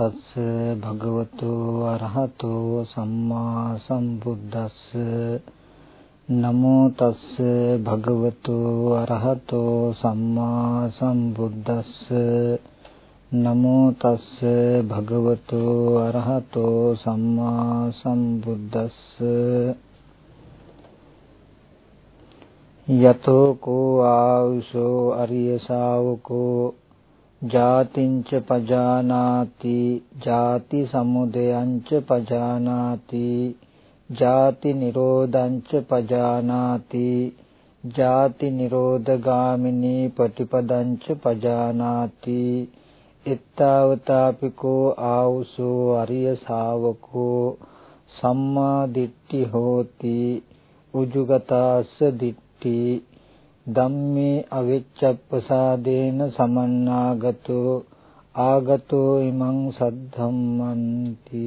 නමෝ තස්ස භගවතු අරහතෝ සම්මා සම්බුද්දස්ස. නමෝ තස්ස භගවතු අරහතෝ සම්මා සම්බුද්දස්ස. නමෝ තස්ස භගවතු අරහතෝ සම්මා සම්බුද්දස්ස. යතෝ කෝ ආවුසෝ අරිය ශාවකෝ ජාතිංච පජානාති ජාති සමුදයංච පජානාති ජාති නිරෝධංච පජානාති ජාති නිරෝධගාමිනී පටිපදංච පජානාති එත්තාවතාපිකෝ ආවුසෝ අරිය ශාවකෝ සම්මා දිට්ඨි හෝති උජුගතාස්ස දිට්ඨි ධම්මේ අවිච්ඡප්පසාදේන සමන්නාගතෝ ආගතෝ ඉමං සද්ධම්මන්ති.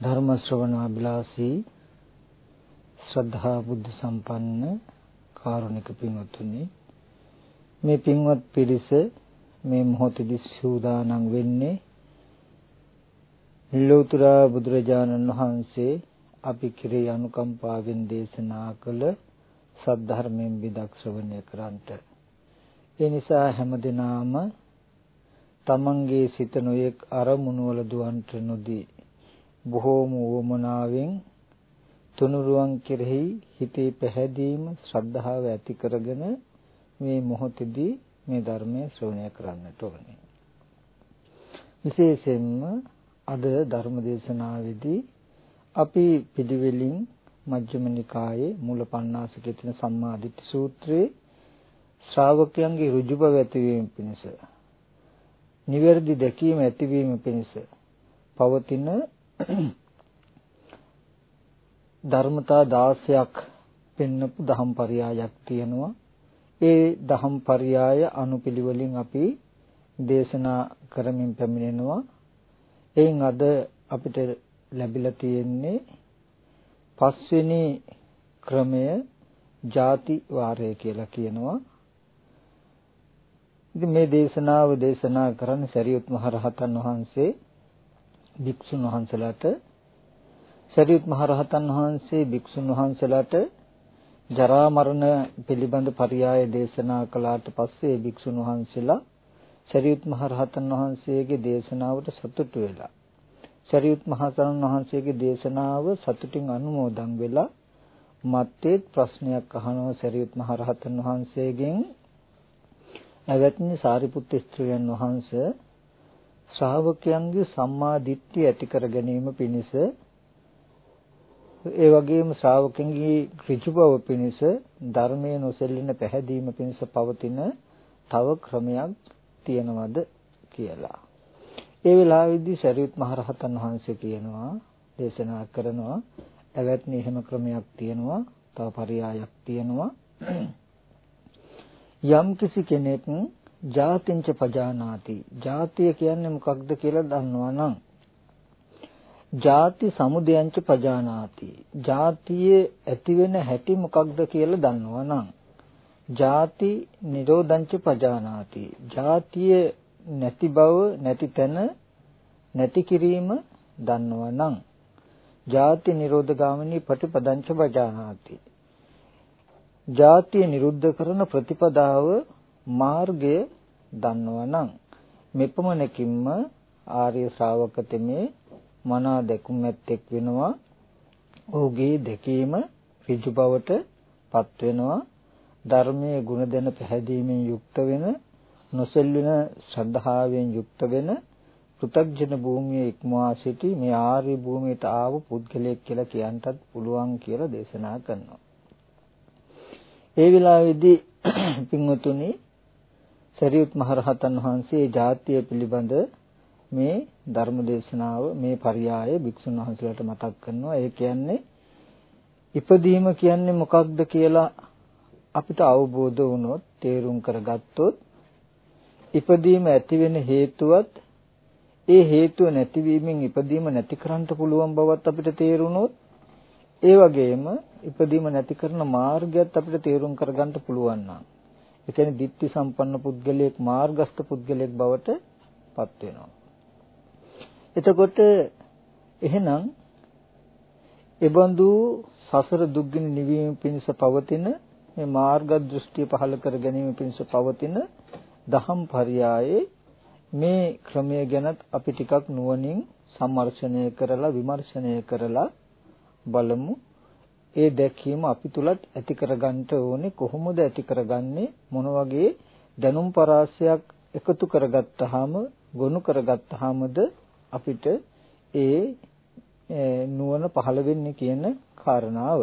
ධර්ම ශ්‍රවණාබිලාසී ශ්‍රද්ධා බුද්ධ සම්පන්න කාරුණික පින්වත්නි මේ පින්වත් පිරිස මේ මොහොතේදී සූදානම් වෙන්නේ ලෝතර බුදුරජාණන් වහන්සේ අපි කෙරෙහි අනුකම්පාවෙන් දේශනා කළ සද්ධර්මයෙන් විදක් ශ්‍රවණය කරන්ට. ඒ නිසා හැමදෙනාම තමන්ගේ සිත නොයෙක් අරමුණු වල දුවන්ට නොදී බොහෝම වමනාවෙන් තුනුරුවන් කෙරෙහි හිතේ පැහැදීම ශ්‍රද්ධාව ඇති කරගෙන මේ මොහොතේදී මේ ධර්මය ශ්‍රවණය කරන්නට ඕනේ. විශේෂයෙන්ම අද ධර්ම දේශනාවේදී අපි පිළිවෙලින් මජ්ක්‍ධිම නිකායේ මූල පණ්ණාසකයේ තියෙන සම්මාදිට්ඨි සූත්‍රයේ ශ්‍රාවකයන්ගේ ඍජු බව ඇතිවීම පිණිස නිවැරදි දැකීම ඇතිවීම පිණිස පවතින ධර්මතා 16ක් පෙන්නපු දහම් පරයයක් තියෙනවා. ඒ දහම් පරයය අනුපිළිවෙලින් අපි දේශනා කරමින් පැමිණෙනවා. එයින් අද අපිට ලැබිලා තියෙන්නේ පස්වෙනි ක්‍රමය ಜಾති වාරය කියලා කියනවා. ඉතින් මේ දේශනාව දේශනා කරන්න සරියුත් මහ රහතන් වහන්සේ භික්ෂුන් වහන්සේලාට සරියුත් මහ රහතන් වහන්සේ භික්ෂුන් වහන්සේලාට ජරා මරණ පිළිබඳ පරයය දේශනා කළාට පස්සේ භික්ෂුන් වහන්සේලා සරියුත් මහ රහතන් වහන්සේගේ දේශනාවට සතුටු වෙලා සරියුත් මහසරණ වහන්සේගේ දේශනාව සතුටින් අනුමෝදන් වෙලා මත්තේ ප්‍රශ්නයක් අහනවා සරියුත් මහරහතන් වහන්සේගෙන් එවත්නි සාරිපුත්ත ස්ත්‍රියන් වහන්සේ ශ්‍රාවකයන්ගේ සම්මා දිට්ඨිය ඇති කර ගැනීම පිණිස ඒ වගේම ශ්‍රාවකයන්ගේ ඍජු බව පිණිස ධර්මයේ නොසෙල්ලෙන පැහැදීම පිණිස පවතින තව ක්‍රමයක් තියනවද කියලා. ඒ වෙලාවේදී සරියුත් මහරහතන් වහන්සේ කියනවා දේශනා කරනවා එවත්නි එහෙම ක්‍රමයක් තියෙනවා තව පරයයක් තියෙනවා. යම් කිසි කෙනෙක් ජාතිංච පජානාති. ජාතිය කියන්නේ මොකක්ද කියලා දන්නවා නම් ජාති සමුදයංච පජානාති. ජාතියේ ඇති වෙන හැටි මොකක්ද කියලා දන්නවා නම් ජාති නිරෝධංච පජානාති. ජාතියේ නැති බව නැති තැන නැති කිරීම දන්නවා නම් ජාති නිරෝධ ගාමිනී ප්‍රතිපදංච වජානාති. ජාතිය නිරුද්ධ කරන ප්‍රතිපදාව මාර්ගය දන්නවා නම් මෙපමණකින්ම ආර්ය ශ්‍රාවක තෙමේ මනා දැකුම් ඇත්තෙක් වෙනවා. ඔහුගේ දැකීම ඍජු බවට පත් වෙනවා ධර්මයේ ගුණ දැන පැහැදීමෙන් යුක්ත වෙන නොසෙල්වෙන ශ්‍රද්ධාවෙන් යුක්ත වෙන පෘථග්ජන භූමියේ ඉක්මවා සිටි මේ ආර්ය භූමියට ආව පුද්ගලයෙක් කියලා කියන්නටත් පුළුවන් කියලා දේශනා කරනවා. ඒ විලාවේදී පින්වතුනි සරියුත් මහරහතන් වහන්සේ ජාතිය පිළිබඳ මේ ධර්ම දේශනාව මේ පරියාය භික්ෂුන් වහන්සේලාට මතක් කරනවා. ඒ කියන්නේ ඉපදීම කියන්නේ මොකක්ද කියලා අපිට අවබෝධ වුණොත් තේරුම් කරගත්තොත් ඉපදීම ඇති වෙන හේතුවත් ඒ හේතුව නැතිවීමෙන් ඉපදීම නැති කරන්න පුළුවන් බවත් අපිට තේරුණොත් ඒ වගේම ඉපදීම නැති කරන මාර්ගයත් අපිට තේරුම් කරගන්න පුළුවන් නම් ඒ කියන්නේ ditthi සම්පන්න පුද්ගලයෙක් මාර්ගස්ත පුද්ගලයෙක් බවට පත් වෙනවා. එතකොට එහෙනම් එබඳු සසර දුක්ගින නිවීම පිණිස පවතින මේ මාර්ග දෘෂ්ටිය පහළ කර ගැනීම පිණිස පවතින දහම් පරයයේ මේ ක්‍රමය ගැනත් අපි ටිකක් නුවණින් සම්මර්ෂණය කරලා විමර්ශනය කරලා බලමු. ඒ දැකීම අපි තුලත් ඇති කරගන්න ඕනේ. කොහොමද ඇති කරගන්නේ? මොන වගේ දැනුම් පරාසයක් එකතු කරගත්තාම ගොනු කරගත්තාමද අපිට ඒ නුවණ පහළ වෙන්නේ කියන කාරණාව.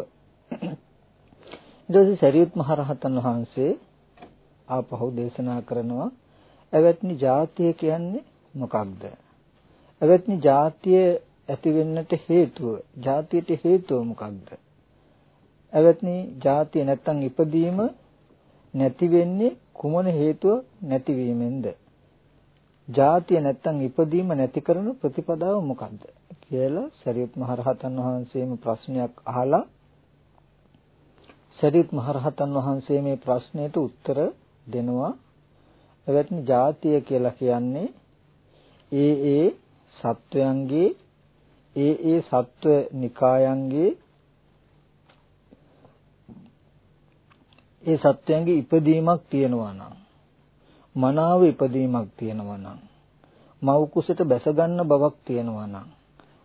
ඊට පස්සේ සරියුත් මහ රහතන් වහන්සේ ආපහු දේශනා කරනවා එවත්නි ජාතිය කියන්නේ මොකක්ද? එවත්නි ජාතිය ඇති වෙන්නට හේතුව, ජාතියට හේතුව මොකක්ද? එවත්නි ජාතිය නැත්තම් ඉපදීම නැති වෙන්නේ කුමන හේතුව නැතිවීමෙන්ද? ජාතිය නැත්තම් ඉපදීම නැති කරන ප්‍රතිපදාව මොකක්ද? කියලා සරියුත් මහ රහතන් වහන්සේම ප්‍රශ්නයක් අහලා සරියුත් මහ රහතන් වහන්සේ මේ ප්‍රශ්නෙට උත්තර දෙනවා. එවත්නි ජාතිය කියලා කියන්නේ ඒ ඒ සත්වයන්ගේ ඒ ඒ සත්ව නිකායන්ගේ ඒ සත්වයන්ගේ ඉපදීමක් තියෙනවා නම් මනාව ඉපදීමක් තියෙනවා නම් මව් කුසට බැස ගන්න බවක් තියෙනවා නම්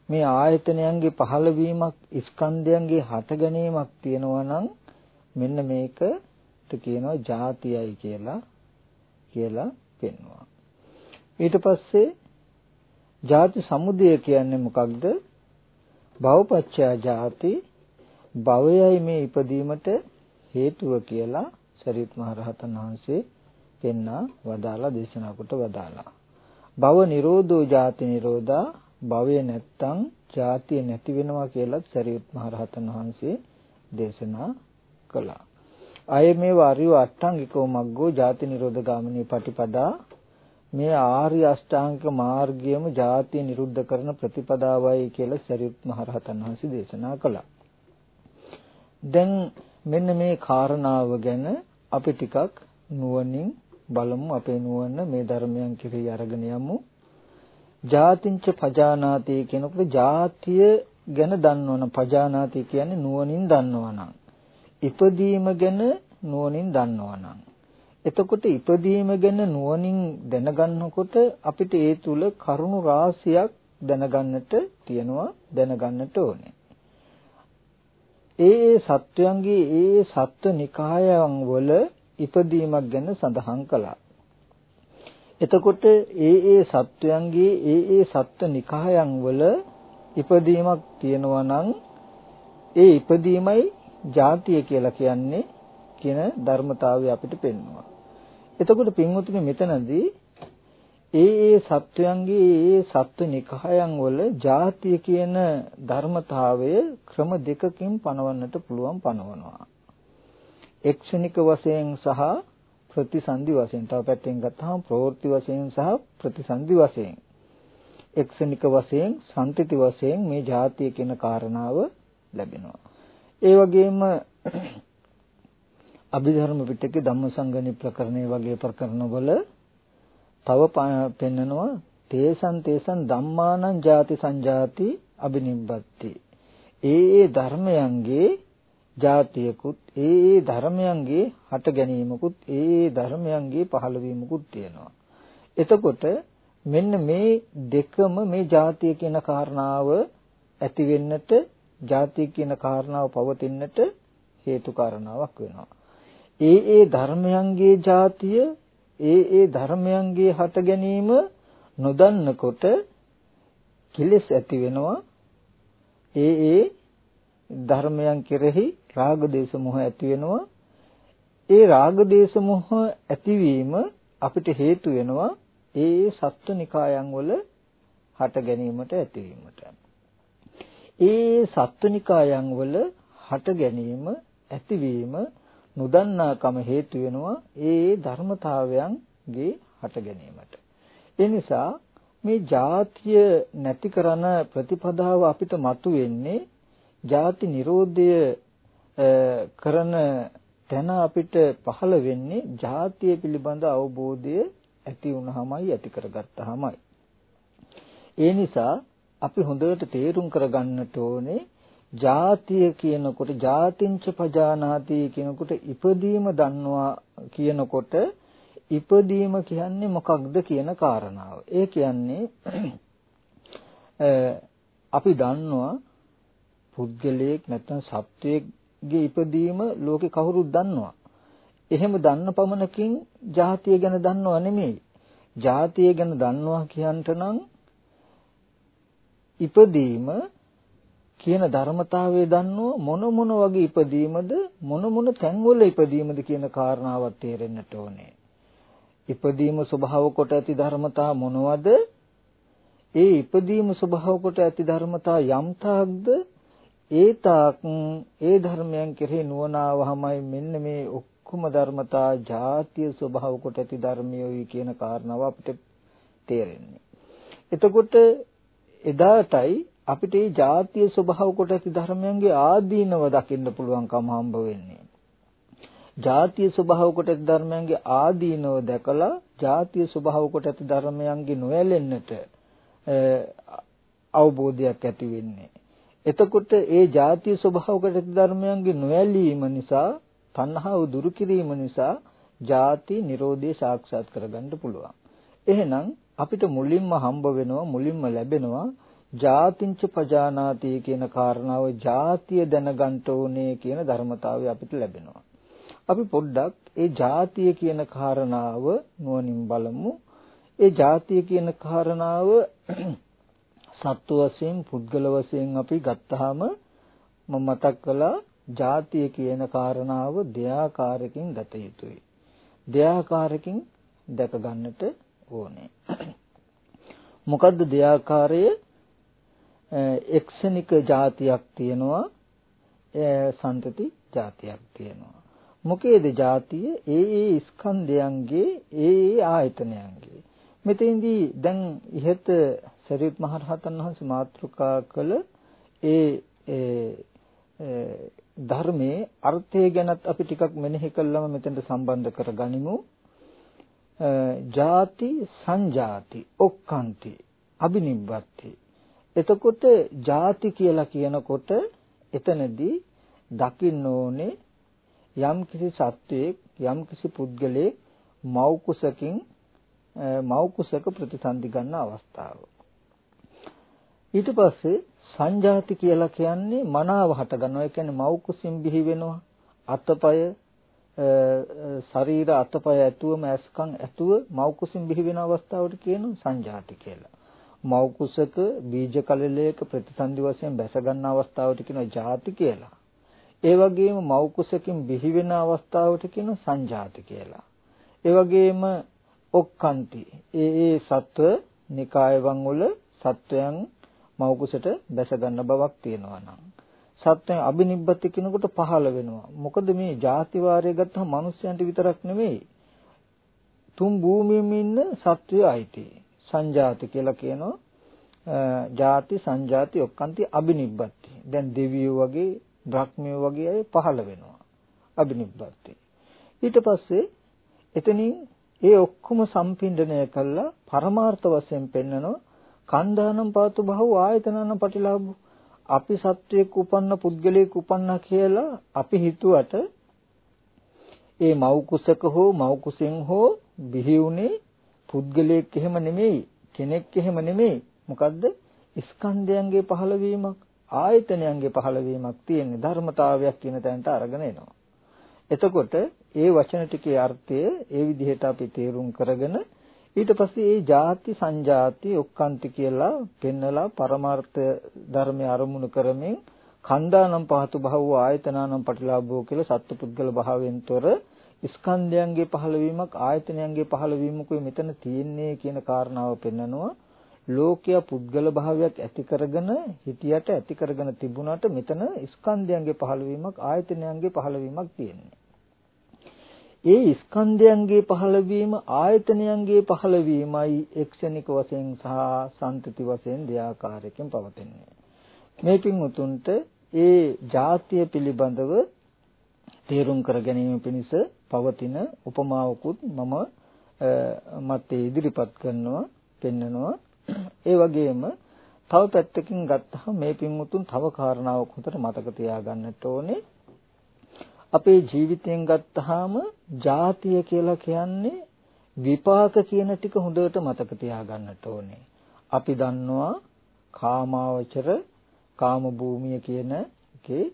මේ ආයතනයන්ගේ පහළවීමක් ස්කන්ධයන්ගේ හට ගැනීමක් තියෙනවා නම් මෙන්න ඒත් කියනවා ಜಾතියයි කියලා කියලා පෙන්වුවා. ඊට පස්සේ ಜಾති සමුදය කියන්නේ මොකක්ද? භවපච්චයා ಜಾති භවයයි මේ ඉපදීමට හේතුව කියලා සරියුත් මහරහතන් වහන්සේ පෙන්වා වදාලා දේශනා කොට වදාලා. භව නිරෝධෝ ಜಾති නිරෝධා භවය නැත්තම් ජාතිය නැති වෙනවා කියලා සරියුත් මහරහතන් වහන්සේ දේශනා කළා. අය මේ වාරිය අට්ඨංගිකෝ මග්ගෝ ජාති නිරෝධ ගාමිනී පටිපදා මේ ආර්ය අෂ්ටාංගික මාර්ගයම ජාතිය නිරුද්ධ කරන ප්‍රතිපදාවයි කියලා සරියුත් මහ රහතන් වහන්සේ දේශනා කළා. දැන් මෙන්න මේ කාරණාව ගැන අපි ටිකක් නුවණින් බලමු අපේ නුවණ මේ ධර්මයන් කෙරෙහි අරගෙන යමු. ජාතිංච පජානාති කියනකොට ජාතිය ගැන දන්නවනම් පජානාති කියන්නේ නුවණින් දන්නවනම්. ඉපදීම ගැන නුවණින් දන්නවනම්. එතකොට ඉපදීම ගැන නුවණින් දැනගන්නකොට අපිට ඒ තුල කරුණු රාශියක් දැනගන්නට තියෙනවා දැනගන්නට ඕනේ. ඒ ඒ සත්වයන්ගේ ඒ සත්ව නිකායන් වල ඉපදීමක් ගැන සඳහන් කළා. එතකොට ඒ ඒ සත්වයන්ගේ ඒ ඒ සත්ව නිකායන් වල ඉපදීමක් තියෙනවා නම් ඒ ඉපදීමයි ජාතිය කියලා කියන්නේ කියන ධර්මතාවය අපිට පෙන්වනවා. එතකොට පින්වතුනි මෙතනදී ඒ ඒ සත්වයන්ගේ ඒ සත්ව නිකායන් වල ජාතිය කියන ධර්මතාවය ක්‍රම දෙකකින් පනවන්නට පුළුවන් පනවනවා. එක්ෂණික වශයෙන් සහ ප්‍රතිසන්දි වශයෙන් තව පැත්තෙන් ගත්තාම ප්‍රවෘත්ති වශයෙන් සහ ප්‍රතිසන්දි වශයෙන් එක්ෂණික වශයෙන් සම්තිති වශයෙන් මේ ජාතිය කියන කාරණාව ලැබෙනවා. ඒ වගේම අභිධර්ම පිටකේ ධම්මසංගණි ප්‍රකරණය වගේ ප්‍රකරණවල තව පෙන්නනවා තේසන් තේසන් ධම්මානං ජාති සංජාති අබිනිබ්බති ඒ ඒ ධර්මයන්ගේ ජාතියකුත් ඒ ඒ ධර්මයන්ගේ හට ගැනීමකුත් ඒ ඒ ධර්මයන්ගේ පහළවීමකුත් තියෙනවා. එතකොට මෙන්න මේ දෙකම මේ ජාතිය කියන කාරණාව ඇති වෙන්නට ජාතිය කියන කාරණාව පවතින්නට හේතු කාරණාවක් වෙනවා. ඒ ඒ ධර්මයන්ගේ ජාතිය ඒ ඒ ධර්මයන්ගේ හට ගැනීම නොදන්නකොට කිලස් ඇති වෙනවා. ඒ ඒ ධර්මයන් කෙරෙහි රාග දේශ මොහ ඇති වෙනවා. ඒ රාග දේශ මොහ ඇතිවීම අපිට හේතු වෙනවා ඒ සත්වනිකායන් වල හට ගැනීමට ඇතිවීමට. ඒ සත්වනිකායන් වල හට ගැනීම ඇතිවීම නොදන්නාකම හේතු වෙනවා ඒ ධර්මතාවයන්ගේ හට ගැනීමට. ඒ නිසා මේ ජාතිය නැති කරන ප්‍රතිපදාව අපිට මතුවෙන්නේ ජාති නිරෝධය කරන තැන අපිට පහළ වෙන්නේ ජාතිය පිළිබඳ අවබෝධය ඇති වුණාමයි ඇති කරගත්තාමයි. ඒ නිසා අපි හොඳට තේරුම් කරගන්නට ඕනේ ජාතිය කියනකොට ජාතිංච පජානාති කියනකොට ඉපදීම දන්නවා කියනකොට ඉපදීම කියන්නේ මොකක්ද කියන කාරණාව. ඒ කියන්නේ අපි දන්නවා පුද්ගලයෙක් නැත්නම් සත්වයෙක්ගේ ඉපදීම ලෝකේ කවුරුත් දන්නවා. එහෙම දන්න පමණකින් ජාතිය ගැන දන්නව නෙමෙයි. ජාතිය ගැන දන්නවා කියන්ට නම් ඉපදීම කියන ධර්මතාවය දන්නව මොන මොන වගේ ඉපදීමද මොන මොන තැන්වල ඉපදීමද කියන කාරණාවත් තේරෙන්නට ඕනේ. ඉපදීම ස්වභාව කොට ඇති ධර්මතා මොනවද? ඒ ඉපදීම ස්වභාව කොට ඇති ධර්මතා යම් තාක්ද ඒ තාක් ඒ ධර්මයන් කෙරෙහි නුවණාවහමයි මෙන්න මේ ඔක්කොම ධර්මතා ජාතිය ස්වභාව කොට ඇති ධර්මියෝයි කියන කාරණාව අපිට තේරෙන්නේ. එතකොට එදාටයි අපිට මේ ජාතිය ස්වභාව කොට ඇති ධර්මයන්ගේ ආදීනව දකින්න පුළුවන්කම හම්බ වෙන්නේ. ජාතිය ස්වභාව කොට ඇති ධර්මයන්ගේ ආදීනව දැකලා ජාතිය ස්වභාව කොට ඇති ධර්මයන්ගේ නොයැලෙන්නට අවබෝධයක් ඇති වෙන්නේ. එතකොට ඒ ජාතිය ස්වභාව කොට ඇති ධර්මයන්ගේ නොයැලීම නිසා තණ්හාව දුරු කිරීම නිසා ජාති නිරෝධය සාක්ෂාත් කරගන්න පුළුවන්. එහෙනම් අපිට මුලින්ම හම්බ වෙනවා මුලින්ම ලැබෙනවා ජාතිංච පජානාති කියන කාරණාව ජාතිය දැනගන්න ඕනේ කියන ධර්මතාවය අපිට ලැබෙනවා. අපි පොඩ්ඩක් ඒ ජාතිය කියන කාරණාව නුවණින් බලමු. ඒ ජාතිය කියන කාරණාව සත්ව වශයෙන් පුද්ගල වශයෙන් අපි ගත්තාම මම මතක් කළා ජාතිය කියන කාරණාව දෙයාකාරකින් දත යුතුයි. දෙයාකාරකින් දැක ගන්නට ඕනේ. මොකද්ද දෙයාකාරයේ එක්ෂණික જાතියක් තියෙනවා සන්තති જાතියක් තියෙනවා. මොකේද જાතිය? ඒ ඒ ස්කන්ධයන්ගේ ඒ ඒ ආයතනයන්ගේ. මෙතෙන්දී දැන් ඉහත සරියුත් මහ රහතන් වහන්සේ මාතෘකා කළ ඒ ධර්මයේ අර්ථය ගැනත් අපි ටිකක් මෙනෙහි කළාම මෙතෙන්ට සම්බන්ධ කරගනිමු. ಜಾති සංජාති ඔක්කාන්ති අබිනිබ්බති එතකොට ಜಾති කියලා කියනකොට එතනදී දකින්න ඕනේ යම්කිසි සත්වයක් යම්කිසි පුද්ගලයෙක් මව් කුසකින් මව් කුසක ප්‍රතිසන්දි ගන්න අවස්ථාව. ඊට පස්සේ සංජාති කියලා කියන්නේ මනාව හට ගන්නවා. ඒ කියන්නේ මව් කුසින් බිහි වෙනවා. අතපය ශරීර අතපය ඇතුවම ඇස්කම් ඇතුව මව් කුසින් බිහි වෙන අවස්ථාවට කියනවා සංජාති කියලා. මව් කුසක බීජ කලලයක ප්‍රතිසන්දි වශයෙන් බැස ගන්න අවස්ථාවට කියනවා ಜಾති කියලා. ඒ වගේම මව් කුසකින් බිහි වෙන අවස්ථාවට කියනවා සංජාති කියලා. ඒ වගේම ඔක්කාන්ති ඒ ඒ සත්ව නිකායවන් වල සත්වයන් මව් කුසට බැස ගන්න බවක් තියෙනවා නම් සත්වයන් අබිනිබ්බති කිනකොට පහළ වෙනවා. මොකද මේ ಜಾති වාරය ගත්තම මිනිස්යන්ට විතරක් නෙමෙයි තුන් භූමියෙම ඉන්න සත්වය අයිති. සංජාති කියලා කියනවා ಜಾති සංජාති ඔක්කන්ති අබිනිබ්බති. දැන් දෙවියෝ වගේ බ්‍රහ්මියෝ වගේ අය පහළ වෙනවා. අබිනිබ්බති. ඊට පස්සේ එතනින් ඒ ඔක්කොම සම්පින්ඩණය කළා පරමාර්ථ වශයෙන් පෙන්නනවා කන්දානම් පාතු බහුව ආයතනනම් පටිලාභු අපි සත්වයක උපන්න පුද්ගලයෙක් උපන්නා කියලා අපි හිතුවට ඒ මව් කුසක හෝ මව් කුසෙන් හෝ බිහි වුනේ පුද්ගලයෙක් එහෙම නෙමෙයි කෙනෙක් එහෙම නෙමෙයි. මොකද්ද? ස්කන්ධයන්ගේ පහළවීමක් ආයතනයන්ගේ පහළවීමක් තියෙන ධර්මතාවයක් කියන තැනට අරගෙන එනවා. එතකොට ඒ වචන ටිකේ අර්ථය ඒ විදිහට අපි තේරුම් කරගෙන ඊට පස්සේ ඒ ಜಾති සංජාති ඔක්කාන්ති කියලා පෙන්නලා පරමාර්ථ ධර්මය අරමුණු කරමින් කන්දානම් පහතු භව ආයතනානම් පටිලාභෝ කියලා සත්පුද්ගල භාවයෙන් තොර ස්කන්ධයන්ගේ පහළවීමක් ආයතනයන්ගේ පහළවීමකුයි මෙතන තියෙන්නේ කියන කාරණාව පෙන්නනවා. ලෝකයා පුද්ගල භාවයක් ඇති කරගෙන හිටියට ඇති කරගෙන තිබුණාට මෙතන ස්කන්ධයන්ගේ පහළවීමක් ආයතනයන්ගේ පහළවීමක් තියෙන්නේ. ඒ ස්කන්ධයන්ගේ පහළවීම ආයතනයන්ගේ පහළවීමයි එක්ෂණික වශයෙන් සහ සම්තති වශයෙන් දෙආකාරයකින් පවතින්නේ. මේකින් උතුන්ට ඒ ಜಾතිය පිළිබඳව තේරුම් කර ගැනීම පිණිස පවතින උපමාවකුත් මම මතේ ඉදිරිපත් කරනවා පෙන්නනවා ඒ වගේම තව පැත්තකින් ගත්තහම මේ පින්වුතුන් තව කාරණාවක් හොතට මතක තියාගන්නට ඕනේ අපේ ජීවිතයෙන් ගත්තාම ජාතිය කියලා කියන්නේ විපාක කියන ටික හොඳට මතක තියාගන්නට ඕනේ. අපි දන්නවා කාමාවචර කාම භූමිය කියන එකේ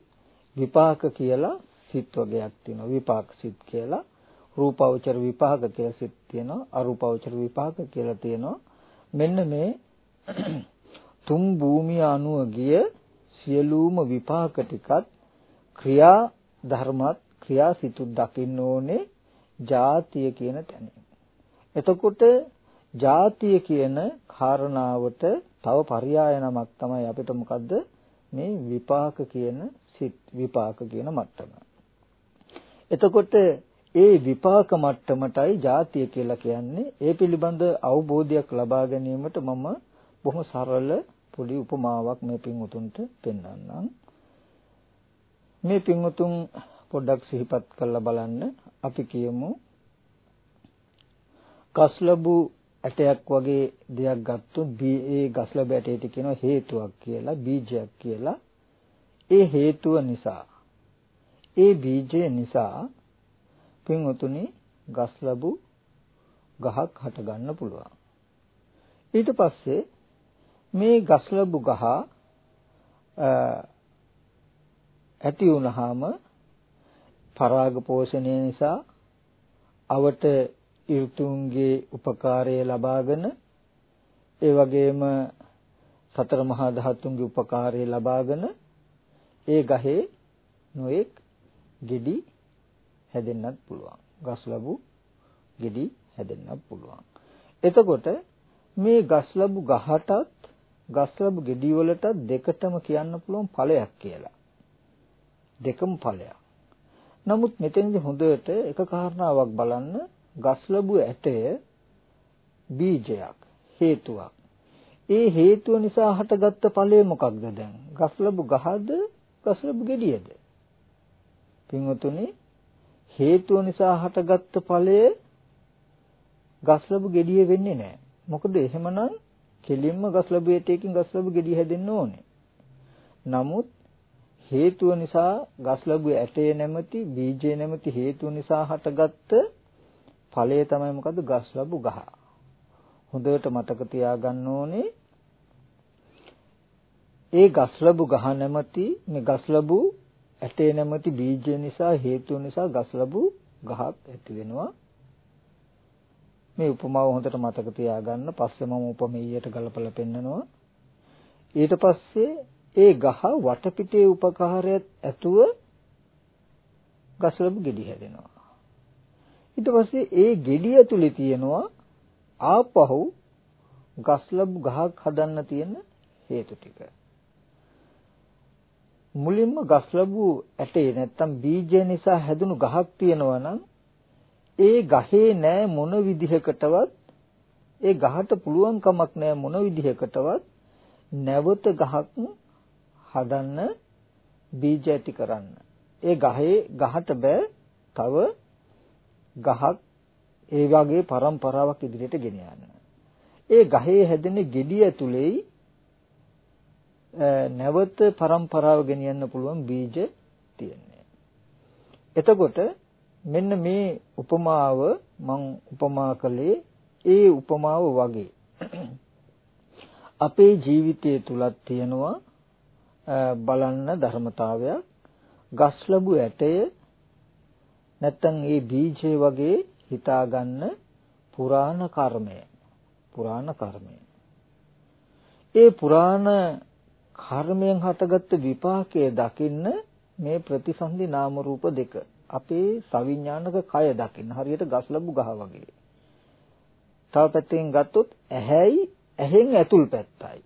විපාක කියලා සිත් වර්ගයක් තියෙනවා. විපාක සිත් කියලා රූපවචර විපාක කියලා සිත් තියෙනවා. අරූපවචර විපාක කියලා තියෙනවා. මෙන්න මේ තුන් භූමිය අනුව ගිය සියලුම විපාක ටිකත් ක්‍රියා ධර්මත් ක්‍රියාසිතුත් දකින්න ඕනේ ජාතිය කියන තැන. එතකොට ජාතිය කියන කාරණාවට තව පర్యాయ නමක් තමයි අපිට මොකද්ද මේ විපාක කියන සිත් විපාක කියන මට්ටම. එතකොට ඒ විපාක මට්ටමටයි ජාතිය කියලා කියන්නේ ඒ පිළිබඳ අවබෝධයක් ලබා ගැනීමට මම බොහොම සරල පොඩි උපමාවක් මේ පින් උතුම්ට පෙන්වන්නම්. මේ පින්වතුන් පොඩ්ඩක් සිහිපත් කරලා බලන්න. අපි කියමු. ගස්ලබු ඇටයක් වගේ දෙයක් ගත්තොත් ඒ ගස්ලබු ඇටයට කියනවා හේතුවක් කියලා බීජයක් කියලා. ඒ හේතුව නිසා ඒ බීජය නිසා පින්වතුනි ගස්ලබු ගහක් හට ගන්න පුළුවන්. ඊට පස්සේ මේ ගස්ලබු ගහ ඇති වුනහම පරාග පෝෂණය නිසා අවට ඍතුන්ගේ උපකාරය ලබාගෙන ඒ වගේම සතර මහා ධාතුන්ගේ උපකාරය ලබාගෙන ඒ ගහේ නොඑක් ගෙඩි හැදෙන්නත් පුළුවන්. ගස් ලැබු ගෙඩි හැදෙන්නත් පුළුවන්. එතකොට මේ ගස් ලැබු ගහටත් ගස් ලැබු ගෙඩි වලටත් දෙකටම කියන්න පුළුවන් ඵලයක් කියලා. දෙකම ඵලයක්. නමුත් මෙතෙන්දි හොඳට එක කාරණාවක් බලන්න ගස්ලබු ඇටය බීජයක් හේතුවක්. ඒ හේතුව නිසා හටගත්ත ඵලය මොකක්ද දැන්? ගස්ලබු ගහද ගස්ලබු ගෙඩියද? පින්වතුනි හේතුව නිසා හටගත්ත ඵලය ගස්ලබු ගෙඩිය වෙන්නේ නැහැ. මොකද එහෙමනම් කෙලින්ම ගස්ලබු ඇටයකින් ගස්ලබු ගෙඩිය හැදෙන්න ඕනේ. නමුත් හේතුව නිසා ගස් ලැබුවේ ඇටේ නැමැති බීජේ නැමැති හේතුව නිසා හටගත්ත ඵලය තමයි මොකද්ද ගස් ලැබු ගහ. හොඳට මතක තියාගන්න ඕනේ ඒ ගස් ලැබු ගහ නැමැති මේ ගස් ලැබු ඇටේ නැමැති බීජය නිසා හේතුව නිසා ගස් ලැබු ගහක් ඇති වෙනවා. මේ උපමාව හොඳට මතක තියාගන්න. පස්සේ මම උපමෙයියට ගලපලා පෙන්නනවා. ඊට පස්සේ ඒ ගහ වටපිටේ උපකාරයත් ඇතුව ගස්ලබු ගෙඩි හැදෙනවා. ඊට පස්සේ ඒ ගෙඩිය ඇතුලේ තියෙනවා ආපහු ගස්ලබු ගහක් හදන්න තියෙන හේතු ටික. මුලින්ම ගස්ලබු ඇටේ නැත්තම් බීජය නිසා හැදුණු ගහක් තියෙනවා නම් ඒ ගහේ නෑ මොන විදිහකටවත් ඒ ගහට පුළුවන් කමක් නෑ මොන විදිහකටවත් නැවත ගහක් හදන්න බීජ ඇති කරන්න. ඒ ගහේ ගහට බෑ තව ගහක් ඒ වගේ પરම්පරාවක් ඉදිරියට ගෙන යන්න. ඒ ගහේ හැදෙන ගෙඩිය ඇතුලේ නැවත પરම්පරාව ගෙනියන්න පුළුවන් බීජ තියෙනවා. එතකොට මෙන්න මේ උපමාව මම උපමා කළේ ඒ උපමාව වගේ අපේ ජීවිතය තුලත් තියෙනවා බලන්න ධර්මතාවයක්. ගස්ලබු ඇටය නැත්තම් ඒ බීජය වගේ හිතාගන්න පුරාණ කර්මය. පුරාණ කර්මය. ඒ පුරාණ කර්මයෙන් හටගත්ත විපාකයේ දකින්න මේ ප්‍රතිසන්දි නාම රූප දෙක අපේ සවිඥානික කය දකින්න. හරියට ගස්ලබු ගහ වගේ. තව පැත්තකින් ගත්තොත් ඇහැයි ඇහෙන් ඇතුල් පැත්තයි.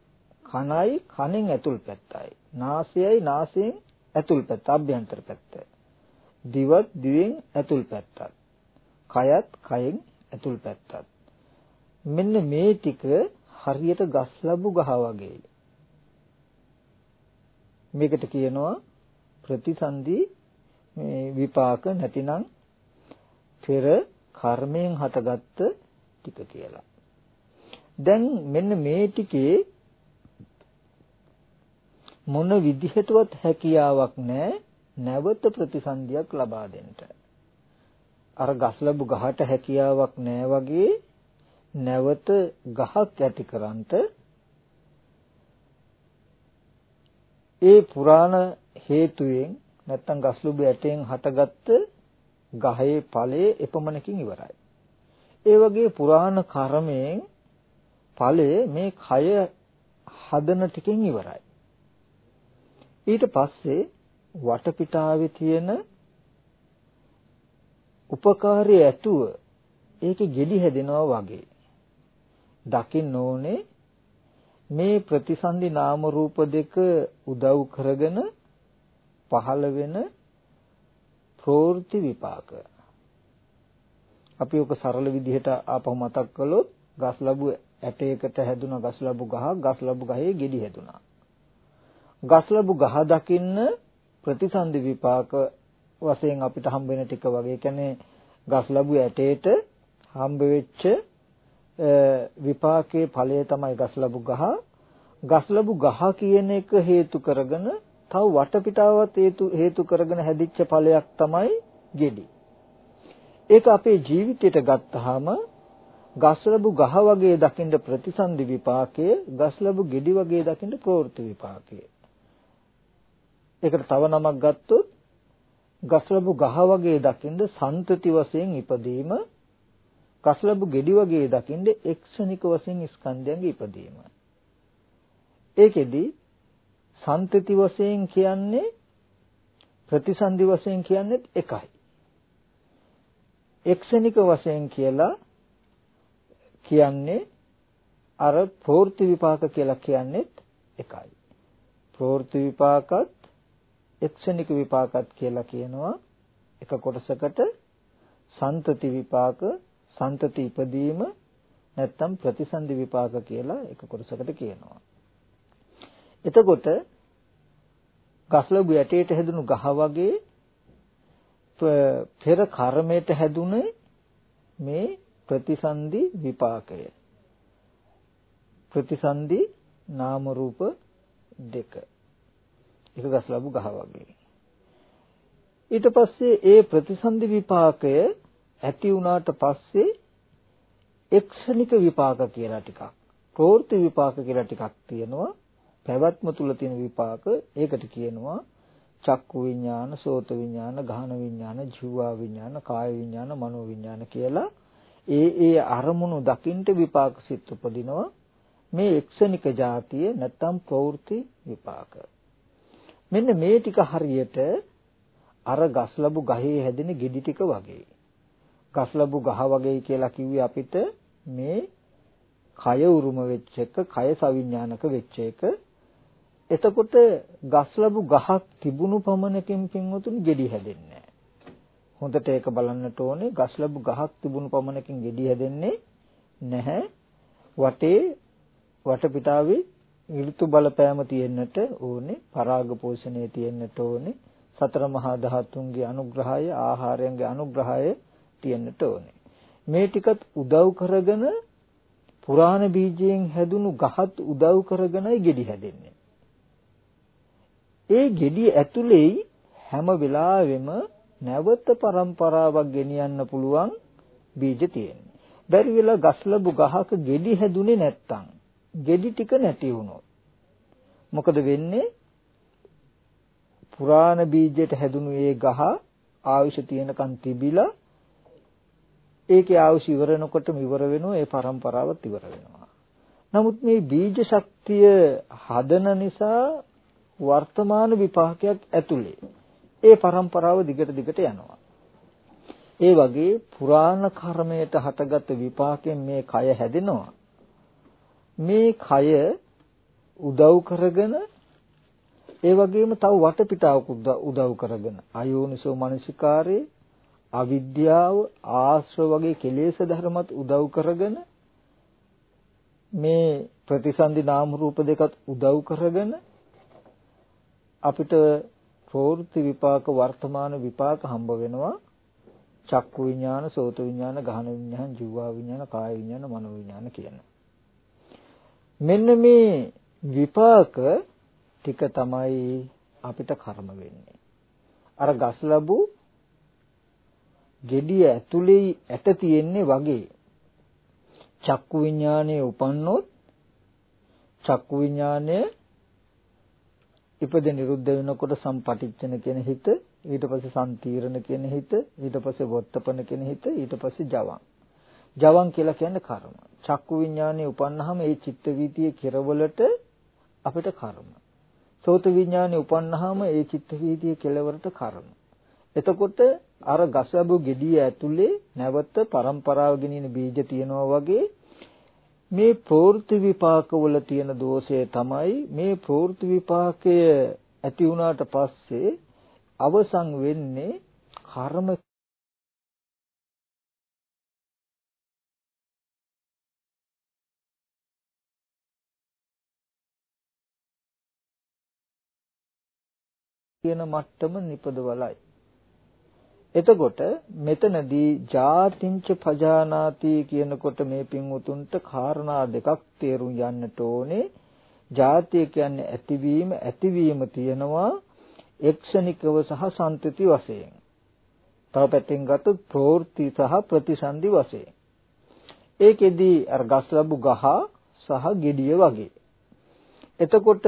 කනයි කනෙන් ඇතුල් පැත්තයි. නාසයයි නාසයෙන් ඇතුල් පැත්ත අභ්‍යන්තර පැත්ත. දිවත් දිවෙන් ඇතුල් පැත්තත්. කයත් කයෙන් ඇතුල් පැත්තත්. මෙන්න මේ ටික හරියට ගස් ලැබු ගහ වගේ. මේකට කියනවා ප්‍රතිසන්දි මේ විපාක නැතිනම් පෙර කර්මයෙන් හටගත්ත ටික කියලා. දැන් මෙන්න මේ ටිකේ මොන විදිහටවත් හැකියාවක් නැහැ නැවත ප්‍රතිසන්දියක් ලබා දෙන්න. අර ගස් ලැබු ගහට හැකියාවක් නැහැ වගේ නැවත ගහක් ඇතිකරන්ට ඒ පුරාණ හේතුයෙන් නැත්තම් ගස්ලුබ ඇටයෙන් හටගත්ත ගහේ ඵලයේ එපමණකින් ඉවරයි. ඒ වගේ පුරාණ කර්මයෙන් ඵලය මේ කය හදන ටිකෙන් ඉවරයි. ඊට පස්සේ වටපිටාවේ තියෙන උපකාරී ඇතුව ඒකේ ගෙඩි හැදෙනවා වගේ. දකින්න ඕනේ මේ ප්‍රතිසන්දි නාම රූප දෙක උදව් කරගෙන පහළ වෙන ප්‍රවෘත්ති විපාක. අපි ඔක සරල විදිහට ආපහු මතක් කළොත් ගස් ලැබු ඇටයකට හැදුන ගස් ලැබු ගහ ගස් ලැබු ගහේ ගෙඩි හැදුනා. ගස් ලැබු ගහ දකින්න ප්‍රතිසන්දි විපාක වශයෙන් අපිට හම්බ වෙන ටික වගේ. කියන්නේ ගස් ලැබු ඇටේට හම්බ වෙච්ච විපාකයේ ඵලය තමයි ගස් ලැබු ගහ. ගස් ලැබු ගහ කියන එක හේතු කරගෙන තව වටපිටාවත් හේතු හේතු කරගෙන හැදිච්ච ඵලයක් තමයි ගෙඩි. ඒක අපේ ජීවිතයට ගත්තාම ගස් ලැබු ගහ වගේ දකින්න ප්‍රතිසන්දි විපාකය, ගස් ලැබු ගෙඩි වගේ දකින්න ප්‍රවෘත්ති විපාකය. ඒකට තව නමක් ගත්තොත් ගස්ලබු ගහ වගේ දකින්ද සන්තති වශයෙන් ඉපදීම ගස්ලබු ගෙඩි වගේ දකින්ද එක්ෂණික වශයෙන් ස්කන්ධයන්ගේ ඉපදීම. ඒකෙදි සන්තති වශයෙන් කියන්නේ ප්‍රතිසන්දි වශයෙන් කියන්නේත් එකයි. එක්ෂණික වශයෙන් කියලා කියන්නේ අර ප්‍රවෘත්ති විපාක කියලා කියන්නේත් එකයි. ප්‍රවෘත්ති විපාකත් එක්ෂණික විපාකත් කියලා කියනවා එක කොටසකට සන්තති විපාක සන්තති ඉපදීම නැත්තම් ප්‍රතිසන්දි විපාක කියලා එක කොටසකට කියනවා. එතකොට ගස්ලබු යටේට හැදුණු ගහ වගේ පෙර කර්මයට හැදුනේ මේ ප්‍රතිසන්දි විපාකය. ප්‍රතිසන්දි නාම රූප දෙක. එක ගස් ලැබු ගහ වගේ. ඊට පස්සේ ඒ ප්‍රතිසන්දි විපාකය ඇති වුණාට පස්සේ එක්ෂණික විපාක කියලා ටිකක්. ප්‍රවෘත්ති විපාක කියලා ටිකක් තියෙනවා. පැවැත්ම තුල තියෙන විපාක ඒකට කියනවා චක්කු විඥාන සෝත විඥාන ගහන විඥාන ජීවා විඥාන කාය විඥාන මනෝ විඥාන කියලා ඒ ඒ අරමුණු දකින්ට විපාක සිත් උපදිනවා. මේ එක්ෂණික જાතිය නැත්තම් ප්‍රවෘත්ති විපාක. මෙන්න මේ ටික හරියට අර ගස්ලබු ගහේ හැදෙන ගෙඩි ටික වගේ. ගස්ලබු ගහ වගේ කියලා කිව්වේ අපිට මේ කය උරුම වෙච්ච එක, කය සවිඥානික වෙච්ච එක. එතකොට ගස්ලබු ගහක් තිබුණු පමණකින් පින්වතුනි ගෙඩි හැදෙන්නේ හොඳට ඒක බලන්නට ඕනේ ගස්ලබු ගහක් තිබුණු පමණකින් ගෙඩි හැදෙන්නේ නැහැ. වටේ වටපිටාවේ ඍතු බලපෑම තියෙන්නට ඕනේ පරාග පෝෂණය තියෙන්නට ඕනේ සතර මහා ධාතුන්ගේ අනුග්‍රහය ආහාරයන්ගේ අනුග්‍රහය තියෙන්නට ඕනේ. මේ ටිකත් උදව් කරගෙන පුරාණ බීජයෙන් හැදුණු ගහත් උදව් කරගෙනයි ගෙඩි හැදෙන්නේ. ඒ ගෙඩි ඇතුලේ හැම වෙලාවෙම නැවත પરම්පරාවක් ගෙනියන්න පුළුවන් බීජ තියෙන්නේ. බැරි වෙලා ගස් ලැබු ගහක ගෙඩි හැදුනේ නැත්තම් ගෙඩි ටික නැති වුණොත් මොකද වෙන්නේ? පුරාණ බීජයට හැදුණු ඒ ගහ ආයුෂ තියෙනකන් තිබිලා ඒකේ ආයුෂ ඉවරනකොටම ඉවර වෙනවා ඒ પરම්පරාවත් ඉවර වෙනවා. නමුත් මේ බීජ ශක්තිය හදන නිසා වර්තමාන විපාකයක් ඇතුලේ ඒ પરම්පරාව දිගට දිගට යනවා. ඒ වගේ පුරාණ කර්මයට හටගත් විපාකයෙන් මේ කය හැදෙනවා. මේ කය උදව් කරගෙන ඒ වගේම තව වටපිටාවක උදව් කරගෙන අයෝනිසෝ මනසිකාරේ අවිද්‍යාව ආශ්‍රව වගේ කෙලෙස් ධර්මත් උදව් කරගෙන මේ ප්‍රතිසන්දි නාම රූප දෙකත් උදව් කරගෙන අපිට ප්‍රවෘත්ති විපාක වර්තමාන විපාක හම්බ වෙනවා චක්කු විඥාන, සෝත විඥාන, ගහන විඥාන, ජීවා විඥාන, කාය විඥාන, මනෝ විඥාන කියන. මෙන්න මේ විපාක ටික තමයි අපිට කර්ම වෙන්නේ. අර ගස් ලැබු gediya ඇතුලේ ඇට තියෙන්නේ වගේ. චක්කු විඥානයේ උපන්නොත් චක්කු විඥානය ඉපද නිරුද්ධ වෙනකොට සම්පටිච්ඡන කියන හිත ඊට පස්සේ සම්තීරණ කියන හිත ඊට පස්සේ වොත්තපන කියන හිත ඊට පස්සේ ජවං. ජවං කියලා කියන්නේ කර්ම. චක්කු විඥානේ උපන්නාම ඒ චිත්ත වීතියේ කෙරවලට අපිට කර්ම. සෝත විඥානේ උපන්නාම ඒ චිත්ත වීතියේ කෙලවරට කර්ම. එතකොට අර ගසබු gediya ඇතුලේ නැවත પરම්පරාව ගෙනින බීජ තියනවා වගේ මේ ප්‍රවෘත්ති විපාකවල තියෙන දෝෂය තමයි මේ ප්‍රවෘත්ති විපාකය ඇති වුණාට පස්සේ අවසන් වෙන්නේ කර්ම කියන මට්ටම නිපදවලයි එතකොට මෙතනදී ජාතිංච පජානාති කියනකොට මේ පින්වුතුන්ට කාරණා දෙකක් තේරුම් යන්නට ඕනේ. ජාතිය කියන්නේ ඇතිවීම ඇතිවීම තියෙනවා එක්ෂණිකව සහ සම්ත්‍ති වශයෙන්. තව පැත්තෙන් ගත්තොත් ප්‍රවෘත්ති සහ ප්‍රතිසන්දි වශයෙන්. ඒකෙදී අර ගස් ලැබු ගහ සහ gediya වගේ. එතකොට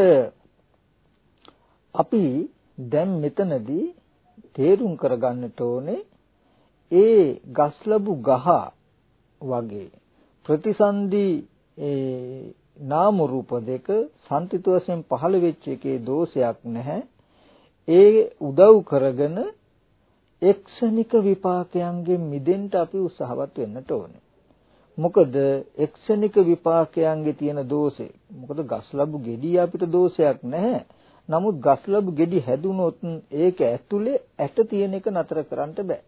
අපි දැන් මෙතනදී තේරුම් කරගන්නට ඕනේ ඒ ගස් ලැබු ගහ වගේ ප්‍රතිසන්දි ඒ නාම රූප දෙක සම්තිත වශයෙන් පහළ වෙච්ච එකේ දෝෂයක් නැහැ. ඒ උදව් කරගෙන එක්ෂණික විපාකයන්ගෙන් මිදෙන්න අපි උත්සාහවත් වෙන්නට ඕනේ. මොකද එක්ෂණික විපාකයන්ගේ තියෙන දෝෂේ මොකද ගස් ලැබු gediy අපිට දෝෂයක් නැහැ. නමුත් ගස්ලබු ගෙඩි හැදුනොත් ඒක ඇතුලේ ඇට තියෙන එක නතර කරන්න බෑ.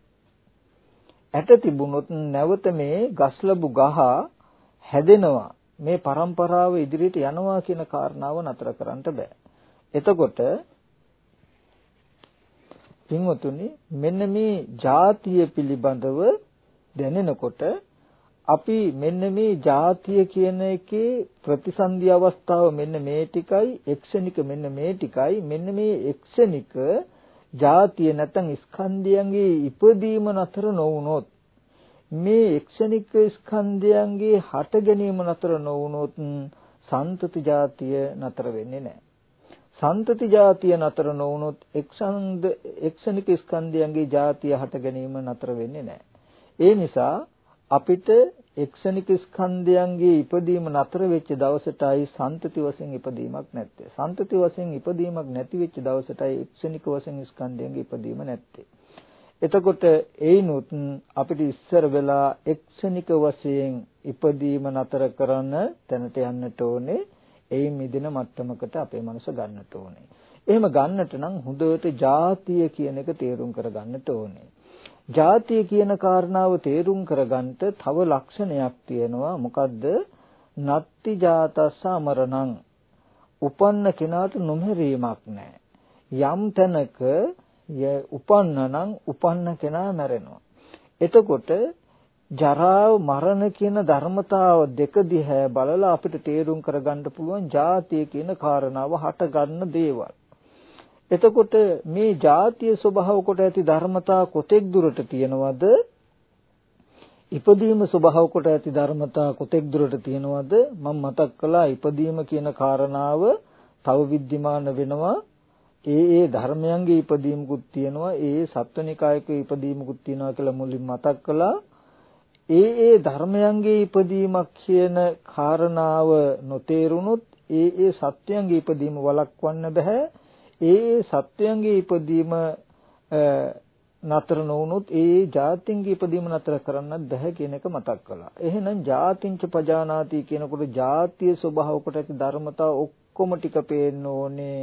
ඇට තිබුණොත් නැවත මේ ගස්ලබු ගහ හැදෙනවා. මේ પરම්පරාව ඉදිරියට යනවා කියන කාරණාව නතර කරන්න බෑ. එතකොට පින්වතුනි මෙන්න මේ ಜಾතිය පිළිබඳව දැනෙනකොට අපි මෙන්න මේ ජාතිය කියන එකේ ප්‍රතිසන්දි අවස්ථාව මෙන්න මේ ටිකයි එක්ෂණික මෙන්න මේ ටිකයි මෙන්න මේ එක්ෂණික ජාතිය නැත්නම් ස්කන්ධයන්ගේ ඉපදීම නතර නොවුනොත් මේ එක්ෂණික ස්කන්ධයන්ගේ හට ගැනීම නතර නොවුනොත් සන්තති ජාතිය නතර වෙන්නේ නැහැ සන්තති ජාතිය නතර නොවුනොත් එක්ෂණික ස්කන්ධයන්ගේ ජාතිය හට ගැනීම නතර වෙන්නේ නැහැ. ඒ නිසා අපිට එක්ෂණික ස්කන්ධයන්ගේ ඉපදීම නතර වෙච්ච දවසටයි සන්තති වශයෙන් ඉපදීමක් නැත්තේ. සන්තති වශයෙන් ඉපදීමක් නැති වෙච්ච දවසටයි එක්ෂණික වශයෙන් ස්කන්ධයන්ගේ ඉපදීම නැත්තේ. එතකොට ඒනොත් අපිට ඉස්සර වෙලා එක්ෂණික වශයෙන් ඉපදීම නතර කරන තැනට යන්නට ඕනේ. ඒ මිදින මට්ටමකට අපේ මනස ගන්නට ඕනේ. එහෙම ගන්නට නම් හොඳට ಜಾතිය කියන එක තේරුම් කරගන්නට ඕනේ. ජාතිය කියන කාරණාව තේරුම් කරගන්නට තව ලක්ෂණයක් තියෙනවා. මොකද්ද? නත්ති ජාතස්ස අමරණං. උපන්න කෙනාට නොමරීමක් නැහැ. යම් තැනක උපන්නනම් උපන්න කෙනා මැරෙනවා. එතකොට ජරාව මරණ කියන ධර්මතාව දෙක දිහා බලලා අපිට තේරුම් කරගන්න පුළුවන් ජාතිය කියන කාරණාව හට ගන්න දේවල්. එතකොට මේ ජාතිය ස්වභාව කොට ඇති ධර්මතා කොතෙක් දුරට තියෙනවද? ඉපදීම ස්වභාව කොට ඇති ධර්මතා කොතෙක් දුරට තියෙනවද? මම මතක් කළා ඉපදීම කියන කාරණාව තව විද්‍යමාන වෙනවා. ඒ ඒ ධර්මයන්ගේ ඉපදීමකුත් තියෙනවා. ඒ සත්වනිකායක ඉපදීමකුත් තියෙනවා කියලා මුලින් මතක් කළා. ඒ ඒ ධර්මයන්ගේ ඉපදීමක් කියන කාරණාව නොතේරුනොත් ඒ ඒ සත්‍යයන්ගේ ඉපදීම වළක්වන්න බෑ. ඒ ඒ සත්වයන්ගේ ඉපදීම නතර නොවුනොත් ඒ ජාතින්ගේ ඉපදීම නතර කරන්නත් බැහැ කියන එක මතක් කළා. එහෙනම් ජාතිංච පජානාති කියනකොට ජාතිය ස්වභාව කොට ඇති ධර්මතා ඔක්කොම ටික පේන්න ඕනේ.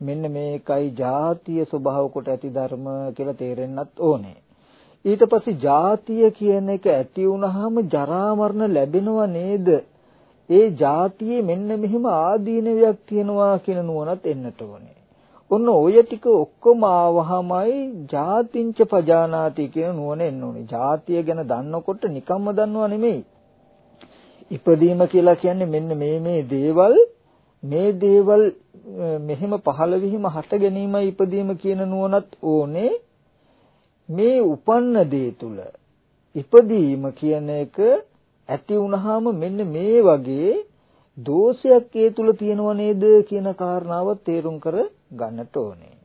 මෙන්න මේකයි ජාතිය ස්වභාව කොට ඇති ධර්ම කියලා තේරෙන්නත් ඕනේ. ඊට පස්සේ ජාතිය කියන එක ඇති වුනහම ජරා මරණ ලැබෙනව නේද? ඒ ජාතියේ මෙන්න මෙහිම ආදීනවයක් තියෙනවා කියන නුවණත් එන්නට ඕනේ. ඔන්න ඔය ටික ඔක්කොම ආවහමයි ජාතිංච පජානාති කියන නුවණ එන්න ඕනේ. ජාතිය ගැන දන්නකොට නිකම්ම දන්නව නෙමෙයි. ඉපදීම කියලා කියන්නේ මෙන්න මේ මේ දේවල් මේ දේවල් මෙහෙම පහළ වීම හට ගැනීමයි ඉපදීම කියන නුවණත් ඕනේ. මේ උපන්න දේ තුල ඉපදීම කියන එක ඇති වුනහම මෙන්න මේ වගේ දෝෂයක් ඒ තුල තියෙනව නේද කියන කාරණාව තේරුම් කර ගන්නට ඕනේ.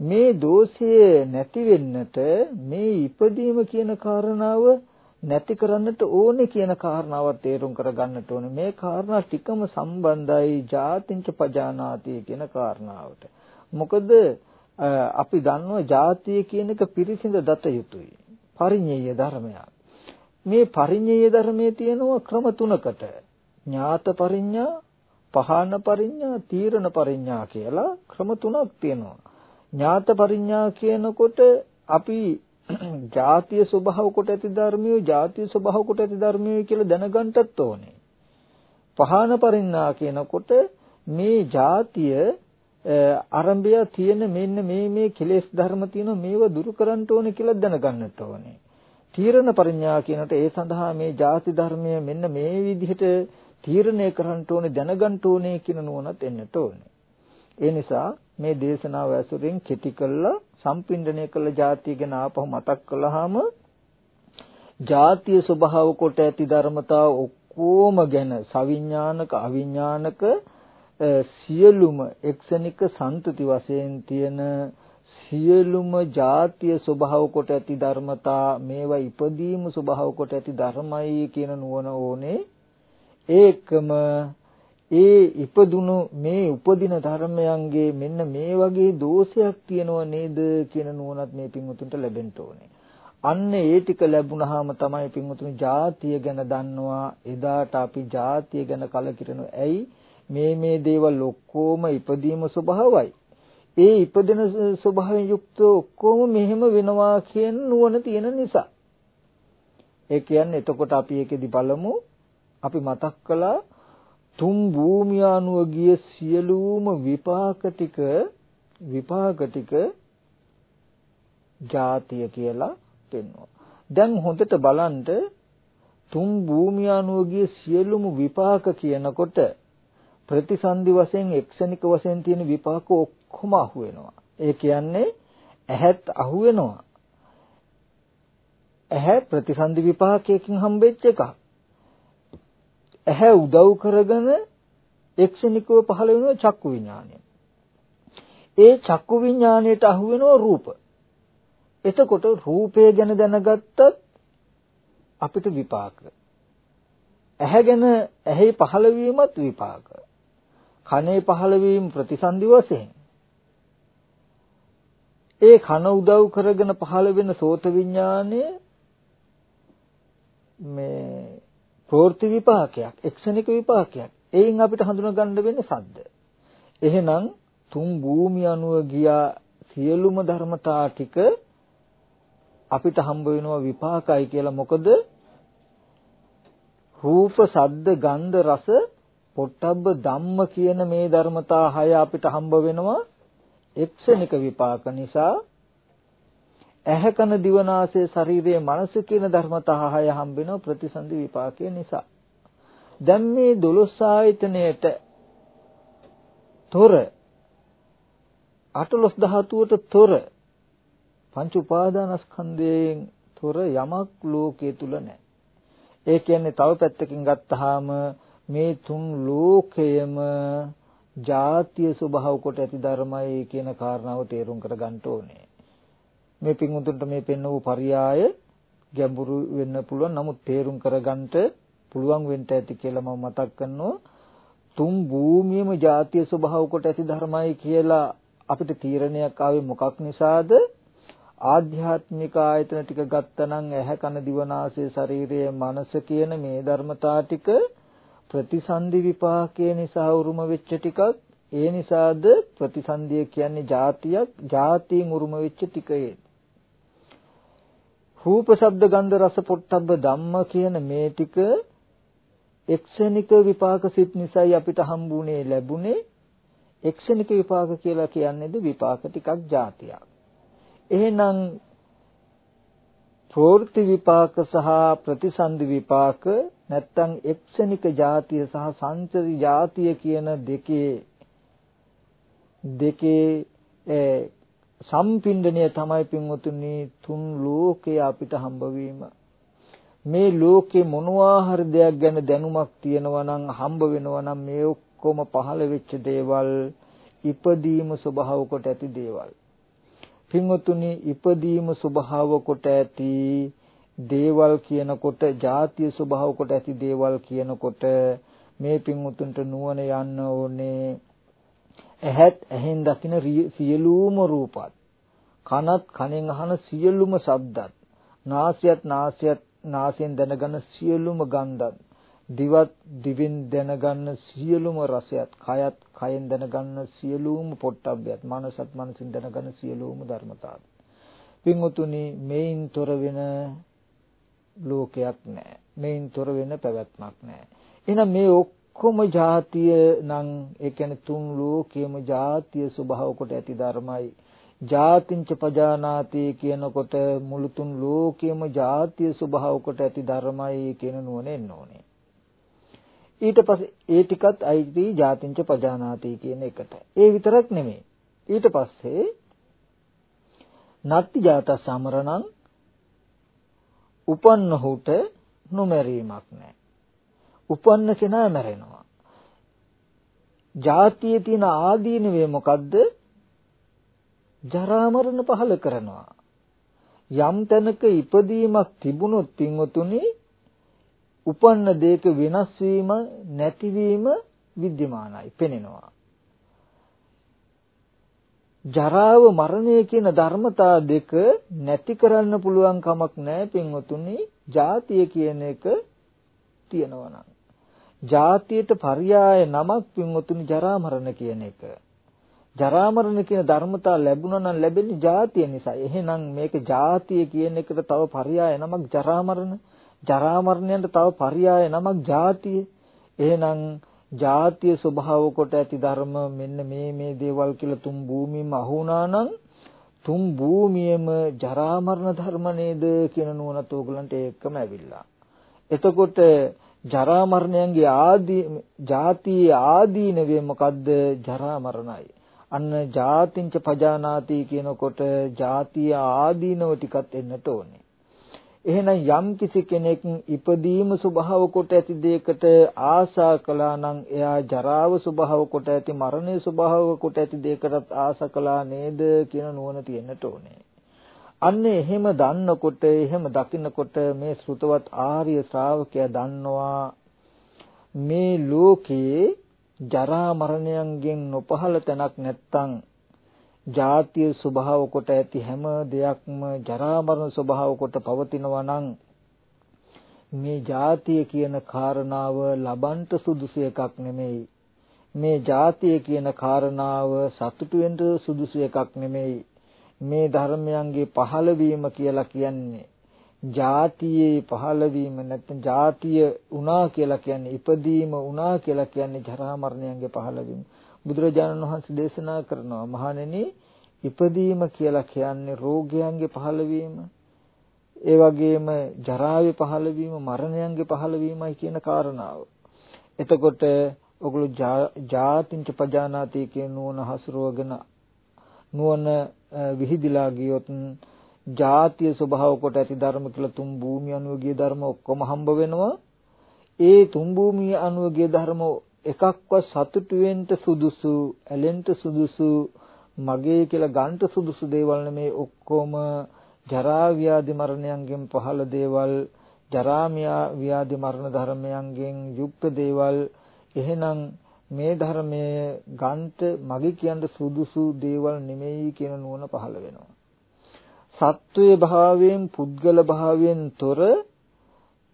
මේ දෝෂය නැති වෙන්නට මේ ඉපදීම කියන කාරණාව නැති කරන්නට ඕනේ කියන කාරණාව තේරුම් කර ගන්නට ඕනේ. මේ කාරණා ටිකම සම්බන්ධයි ජාතිංච පජානාති කියන කාරණාවට. මොකද අපි දන්නවා ජාතිය කියන එක පිරිසිඳ දත යුතුයි. පරිඤ්ඤය ධර්මයක්. මේ පරිඤ්ඤය ධර්මයේ තියෙනවා ක්‍රම තුනකට. ඥාත පරිඤ්ඤා, පහාන පරිඤ්ඤා, තීරණ පරිඤ්ඤා කියලා ක්‍රම තුනක් තියෙනවා. ඥාත පරිඤ්ඤා කියනකොට අපි ජාතිය ස්වභාව කොට ඇති ධර්මිය, ජාතිය ස්වභාව කොට ඇති ධර්මිය කියලා දැනගන්නටත් ඕනේ. පහාන පරිඤ්ඤා කියනකොට මේ ජාතිය ආරම්භය තියෙන මෙන්න මේ මේ කෙලෙස් ධර්ම තියෙනවා මේව දුරු කරන්න ඕනේ කියලා දැනගන්නට ඕනේ. තීරණ පරිඥා කියනට ඒ සඳහා මේ ಜಾති ධර්මය මෙන්න මේ විදිහට තීරණය කරන්න ඕනේ දැනගන්න ඕනේ කියන නුවණත් එන්නට ඕනේ. ඒ නිසා මේ දේශනාව ඇසුරින් කෙටි කළා සම්පින්ඩණය කළ જાතිය ගැන ආපහු මතක් කළාම ජාතිය ස්වභාව කොට ඇති ධර්මතා ඔක්කොම ගැන සවිඥානික අවිඥානික සියලුම එක්සනික සන්තුති වශයෙන් තියෙන සියලුම ජාතිය ස්වභාව කොට ඇති ධර්මතා මේවා ඉදීම ස්වභාව කොට ඇති ධර්මයි කියන නුවණ ඕනේ ඒකම ඒ ඉපදුණු මේ උපදින ධර්මයන්ගේ මෙන්න මේ වගේ දෝෂයක් තියෙනව නේද කියන නුවණත් මේ පින්වුතුන්ට ලැබෙන්න ඕනේ. අන්න ඒ ටික ලැබුණාම තමයි පින්වුතුනි ජාතිය ගැන දන්නවා. එදාට අපි ජාතිය ගැන කලකිරෙනවා. ඇයි? මේ මේ දේවල් ඔක්කොම ඉපදීම ස්වභාවයි. ඒ ඉපදෙන ස්වභාවයෙන් යුක්ත ඔක්කොම මෙහෙම වෙනවා කියන නුවණ තියෙන නිසා. ඒ කියන්නේ එතකොට අපි ඒකෙදි බලමු අපි මතක් කළා තුන් භූමිය අනුව ගිය සියලුම විපාක ටික විපාක ටික ජාතිය කියලා පෙන්වනවා. දැන් හොඳට බලන්න තුන් භූමිය අනුව ගිය සියලුම විපාක කියනකොට ප්‍රතිසන්දි වශයෙන් එක්ෂණික වශයෙන් තියෙන විපාක ඔක්කොම අහු වෙනවා. ඒ කියන්නේ ඇහත් අහු වෙනවා. ඇහැ ප්‍රතිසන්දි විපාකයකින් හම්බෙච්ච එකක්. ඇහැ උදව් කරගෙන එක්ෂණිකව පහළ වෙන චක්කු විඥානය. ඒ චක්කු විඥාණයට අහු වෙනවා රූප. එතකොට රූපය ගැන දැනගත්තත් අපිට විපාක. ඇහැ ගැන ඇහි පහළ වීමත් විපාක. කනේ පහළ වීම ප්‍රතිසන්දි වශයෙන් ඒ කන උදව් කරගෙන පහළ වෙන සෝත විඥානය මේ ප්‍රවෘත්ති විපාකයක් එක්ෂණික විපාකයක්. එයින් අපිට හඳුනා ගන්න වෙන්නේ සද්ද. එහෙනම් තුන් භූමිය අනුව ගියා සියලුම ධර්මතා ටික අපිට හම්බ වෙනවා විපාකයි කියලා. මොකද? රූප සද්ද ගන්ධ රස පොට්ටබ්බ ධම්ම කියන මේ ධර්මතා හය අපිට හම්බ වෙනවා එක්ෂණික විපාක නිසා. ඇහැ කන දිවනාසය ශරීරයේ මනස කියන ධර්මතා හය හම්බ වෙනවා ප්‍රතිසන්දි විපාකය නිසා දැන් මේ 12 ආයතනයේට තොර අටලොස් ධාතුවට තොර පංච උපාදානස්කන්ධයෙන් තොර යමක් ලෝකයේ තුල නැහැ. ඒ කියන්නේ තව පැත්තකින් ගත්තාම මේ තුන් ලෝකයම ජාතිය ස්වභාව කොට ඇති ධර්මයි කියන කාරණාව තේරුම් කරගන්න ඕනේ. මේ පින්වුතුන්ට මේ පෙන්වපු පරියාය ගැඹුරු වෙන්න පුළුවන්. නමුත් තේරුම් කරගන්න පුළුවන් වෙන්න ඇති කියලා මම මතක් කරනවා. තුන් භූමියම ජාතිය ස්වභාව කොට ඇති ධර්මයි කියලා අපිට තීරණයක් ආවේ මොකක් නිසාද? ආධ්‍යාත්මික ආයතන ටික ගත්තනම් ඇහැ කන දිව නාසය ශරීරය මනස කියන මේ ධර්මතා ටික ප්‍රතිසන්දි විපාකයේ නිසා උරුම වෙච්ච ටිකක් ඒ නිසාද ප්‍රතිසන්දිය කියන්නේ જાතියක් જાතියෙන් උරුම වෙච්ච ටිකයේ රූප, ශබ්ද, ගන්ධ, රස, පොට්ටබ්බ ධම්ම කියන මේ ටික එක්ෂණික විපාක සිත් නිසායි අපිට හම්බුනේ ලැබුණේ එක්ෂණික විපාක කියලා කියන්නේද විපාක ටිකක් જાතියක්. එහෙනම් ප්‍රෝෘති විපාක සහ ප්‍රතිසන්දි විපාක නැත්තම් එක්ෂණික જાතිය සහ සංචරි જાතිය කියන දෙකේ දෙකේ සම්පින්ඩණය තමයි පින්වතුනි තුන් ලෝකේ අපිට හම්බ මේ ලෝකේ මොනවා හරි දෙයක් ගැන දැනුමක් තියෙනවා නම් හම්බ වෙනවා නම් මේ ඔක්කොම පහළ වෙච්ච දේවල් ඉපදීම ස්වභාව කොට ඇති දේවල්. පින්වතුනි ඉපදීම ස්වභාව කොට ඇති දේවල් කියනකොට ಜಾතිය ස්වභාව කොට ඇති දේවල් කියනකොට මේ පින්වතුන්ට නුවණ යන්න ඕනේ. ඇහත් ඇහෙන් දකින සියලුම රූපත්. කනත් කනෙන් අහන සියලුම ශබ්දත්. නාසයත් නාසයත් නාසයෙන් දැනගන්න සියලුම ගන්ධත්. දිවත් දිවෙන් දැනගන්න සියලුම රසයත්. කයත් කයෙන් දැනගන්න සියලුම පොට්ටබ්බයත්. මනසත් මනසින් දැනගන්න සියලුම ධර්මතාවත්. පින්වතුනි මේන් තොර වෙන ලෝකයක් නැහැ මේන් තොර වෙන පැවැත්මක් නැහැ එහෙනම් මේ ඔක්කොම ජාතිය නම් ඒ කියන්නේ තුන් ලෝකයේම ජාතිය ස්වභාව කොට ඇති ධර්මයි. ජාතිංච පජානාති කියනකොට මුළු තුන් ලෝකයේම ජාතිය ස්වභාව කොට ඇති ධර්මයි කියන නුවණෙන්න ඕනේ. ඊට පස්සේ ඒ ටිකත් අයිති ජාතිංච පජානාති කියන එකට. ඒ විතරක් නෙමෙයි. ඊට පස්සේ නත්ති ජාත සමරණං උපන්නහුට නොමැරීමක් නැහැ. උපන්න කෙනා මැරෙනවා. ජාතියේ තියෙන ආදීනවේ මොකද්ද? ජරා මරණ පහල කරනවා. යම් තැනක ඉපදීමක් තිබුණොත් පින්වතුනි උපන්න දේක වෙනස් වීම නැතිවීම विद्यමානයි පෙනෙනවා. ජරාව මරණය කියන ධර්මතා දෙක නැති කරන්න පුළුවන් කමක් නැහැ පින්වතුනි ජාතිය කියන එක තියෙනවා නම් ජාතියට පర్యాయ නමක් පින්වතුනි ජරා මරණ කියන එක. ජරා මරණ කියන ධර්මතා ලැබුණා නම් ලැබෙන්නේ ජාතිය නිසා. එහෙනම් මේක ජාතිය කියන එකට තව පర్యాయ නමක් ජරා මරණ. ජරා මරණයට තව පర్యాయ නමක් ජාතිය. එහෙනම් ජාතිය ස්වභාව කොට ඇති ධර්ම මෙන්න මේ මේ දේවල් කියලා තුන් භූමියම අහුණා නම් තුන් භූමියම ජරා මරණ ධර්ම නේද කියන නුවණත් ඕගලන්ට ඒකම ඇවිල්ලා. එතකොට ජරා මරණයන්ගේ ආදී ජාතියේ ආදීනවේ මොකද්ද? ජරා මරණයි. අන්න ජාතිංච පජානාති කියනකොට ජාතිය ආදීනව ටිකත් එන්නට ඕනේ. එහෙනම් යම් කිසි කෙනෙක් ඉපදීම ස්වභාව කොට ඇති දෙයකට ආශා කළා නම් එයා ජරාව ස්වභාව කොට ඇති මරණය ස්වභාව කොට ඇති දෙයකටත් ආශා කළා නේද කියන නුවණ තියෙන්නට ඕනේ. අන්න එහෙම දන්නකොට එහෙම දකින්නකොට මේ ශ්‍රුතවත් ආර්ය ශ්‍රාවකයා දන්නවා මේ ලෝකේ ජරා මරණයන්ගෙන් නොපහළ තැනක් නැත්තම් ජාතිය ස්වභාව කොට ඇති හැම දෙයක්ම ජරා මරණ ස්වභාව කොට පවතිනවා නම් මේ ජාතිය කියන කාරණාව ලබන්ට සුදුසු එකක් නෙමෙයි. මේ ජාතිය කියන කාරණාව සතුටු වෙන්න සුදුසු එකක් නෙමෙයි. මේ ධර්මයන්ගේ පහළවීම කියලා කියන්නේ ජාතියේ පහළවීම නැත්නම් ජාතිය උනා කියලා කියන්නේ ඉපදීම උනා කියලා කියන්නේ ජරා මරණයන්ගේ පහළවීම. බුදුරජාණන් වහන්සේ දේශනා කරනවා මහණෙනි ඉපදීම කියලා කියන්නේ රෝගයන්ගේ පහළවීම. ඒ වගේම ජරාවේ පහළවීම මරණයන්ගේ පහළවීමයි කියන කාරණාව. එතකොට ඔගොල්ලෝ ජාතිංච පජානාති කියන නුවණ හසුරවගෙන නුවණ විහිදිලා ගියොත් ජාතිය ස්වභාව කොට ඇති ධර්ම කියලා තුන් භූමිය අනුව ගිය ධර්ම ඔක්කොම හම්බ වෙනවා. ඒ තුන් භූමිය අනුව ගිය ධර්ම එකක්වත් සතුටු වෙන්න සුදුසු, ඇලෙන්න සුදුසු, මගේ කියලා ගන්න සුදුසු දේවල් නෙමේ ඔක්කොම ජරා ව්‍යාධි මරණයන්ගෙන් පහළ දේවල්, ජරා ව්‍යාධි මරණ ධර්මයන්ගෙන් යුක්ත දේවල්. එහෙනම් මේ ධර්මයේ ගන්ට මගේ කියන්න සුදුසු දේවල් නෙමෙයි කියන නුවණ පහළ වෙනවා. සත්වයේ භාවයෙන් පුද්ගල භාවයෙන් තොර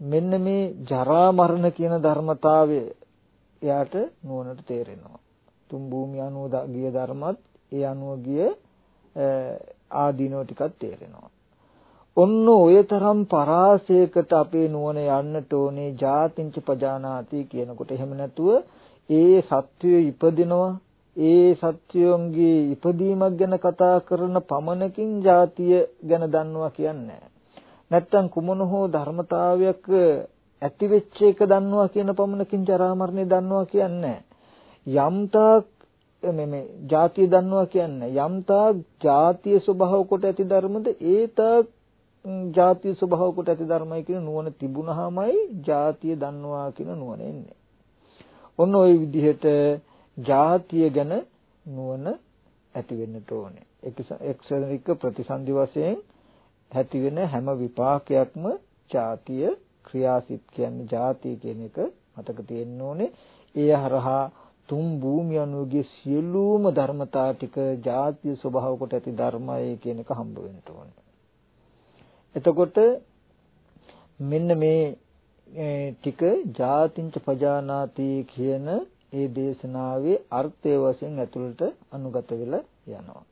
මෙන්න මේ ජරා මරණ කියන ධර්මතාවය එයාට නුවණට තේරෙනවා. තුන් භූමිය අනුව ගිය ධර්මත් ඒ අනුව ගිය ආදීනෝ ටිකක් තේරෙනවා. ඔන්න ඔය තරම් පරාසයකට අපේ නුවණ යන්නට ඕනේ ජාතිංච පජානාති කියනකොට එහෙම නැතුව ඒ සත්වය ඉපදිනවා ඒ සත්‍යයන්ගේ ඉපදීමක් ගැන කතා කරන පමණකින් ජාතිය ගැන දන්නවා කියන්නේ නැත්තම් කුමන හෝ ධර්මතාවයක් ඇති වෙච්ච එක දන්නවා කියන පමණකින් ජරා මරණය දන්නවා කියන්නේ යම්තාක් මේ මේ ජාතිය දන්නවා කියන්නේ යම්තාක් ජාතිය ස්වභාව කොට ඇති ධර්මද ඒතාක් ජාතිය ස්වභාව කොට ඇති ධර්මයි කියන නුවණ තිබුණාමයි ජාතිය දන්නවා කියන නුවණ එන්නේ. ඔන්න ওই විදිහට ජාතිය ගැන නුවණ ඇති වෙන්නට ඕනේ. එක්සෙනරික ප්‍රතිසන්දි වශයෙන් ඇති වෙන හැම විපාකයක්ම ජාතිය ක්‍රියාසිට කියන්නේ ජාතිය කියන එක මතක තියෙන්න ඕනේ. ඒ හරහා තුන් භූමිය අනුගේ සියලුම ධර්මතා ටික ජාතිය ස්වභාව කොට ඇති ධර්මයි කියන එක හම්බ වෙන්න ඕනේ. එතකොට මෙන්න මේ ටික ජාතිංච පජානාති කියන ඒ දේශනාවේ අර්ථය වශයෙන් ඇතුළට අනුගත වෙලා යනවා.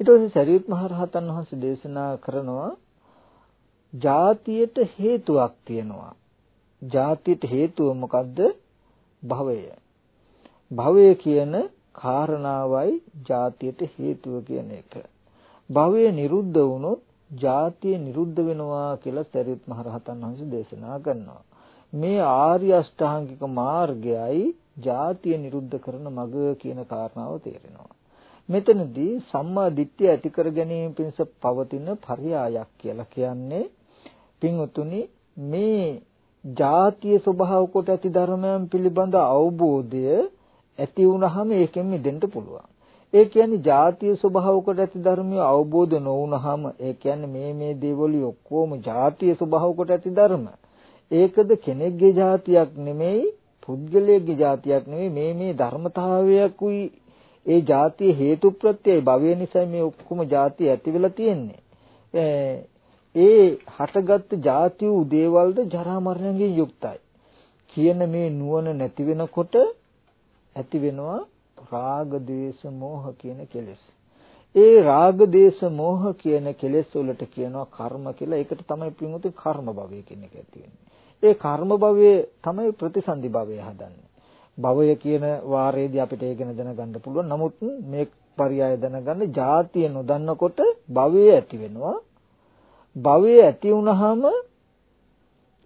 ඊට පස්සේ සරියුත් මහ රහතන් වහන්සේ දේශනා කරනවා ජාතියට හේතුවක් තියෙනවා. ජාතියට හේතුව මොකද්ද? භවය. භවය කියන කාරණාවයි ජාතියට හේතුව කියන එක. භවය නිරුද්ධ වුණොත් ජාතිය නිරුද්ධ වෙනවා කියලා සරියුත් මහ රහතන් වහන්සේ දේශනා කරනවා. මේ ආර්ය අෂ්ටාංගික මාර්ගයයි ජාතිය නිරුද්ධ කරන මඟ කියන කාරණාව තේරෙනවා. මෙතනදී සම්මා දිට්ඨිය ඇති කර ගැනීම පිණිස පවතින පරයායක් කියලා කියන්නේ පින්වතුනි මේ ජාතිය ස්වභාව කොට ඇති ධර්මයන් පිළිබඳ අවබෝධය ඇති වුනහම ඒකෙන් මිදෙන්න පුළුවන්. ඒ කියන්නේ ජාතිය ස්වභාව කොට ඇති ධර්මය අවබෝධ නොවුනහම ඒ කියන්නේ මේ මේ දේවල් ඔක්කොම ජාතිය ස්වභාව කොට ඇති ධර්ම. ඒකද කෙනෙක්ගේ જાතියක් නෙමෙයි පුද්ගලයෙක්ගේ જાතියක් නෙමෙයි මේ මේ ධර්මතාවයකුයි ඒ જાතිය හේතු ප්‍රත්‍යයයි භවය නිසා මේ ඔක්කොම જાති ඇති වෙලා තියෙන්නේ ඒ හටගත්තු જાති වූ දේවල්ද ජරා මරණයෙන් යුක්තයි කියන මේ නුවණ නැති වෙනකොට ඇති වෙනවා රාග දේශ මොහ කියන කෙලෙස්. ඒ රාග දේශ මොහ කියන කෙලෙස් වලට කියනවා කර්ම කියලා. ඒකට තමයි පින්වතුනි කර්ම භවය කියන එක ඇති වෙන්නේ. ඒ කර්ම භවයේ තමයි ප්‍රතිසන්දි භවය හදන්නේ. භවය කියන වාරයේදී අපිට ඒක දැනගන්න පුළුවන්. නමුත් මේ පරයය දැනගන්න જાතිය නොදන්නකොට භවය ඇති වෙනවා. භවය ඇති වුනහම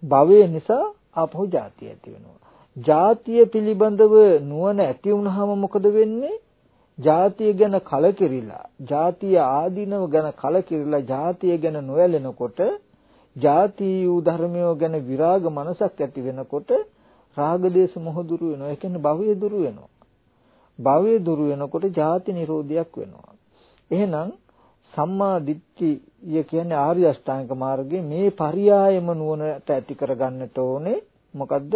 භවය නිසා ආපහු જાතිය ඇති වෙනවා. ජාතිය පිළිබඳව නුවණ ඇති වුනහම මොකද වෙන්නේ? ජාතිය ගැන කලකිරිලා, ජාතිය ආදීනව ගැන කලකිරිලා, ජාතිය ගැන නොයැලෙනකොට ಜಾති වූ ධර්මයෝ ගැන විරාග මනසක් ඇති වෙනකොට රාග දේශ මොහ දුරු වෙනවා. ඒ කියන්නේ භවය දුරු වෙනවා. භවය දුරු වෙනකොට ಜಾති නිරෝධයක් වෙනවා. එහෙනම් සම්මා දිට්ඨිය කියන්නේ ආර්ය අෂ්ටාංග මාර්ගයේ මේ පරියායම නුවණට ඇති කරගන්නට ඕනේ. මොකද්ද?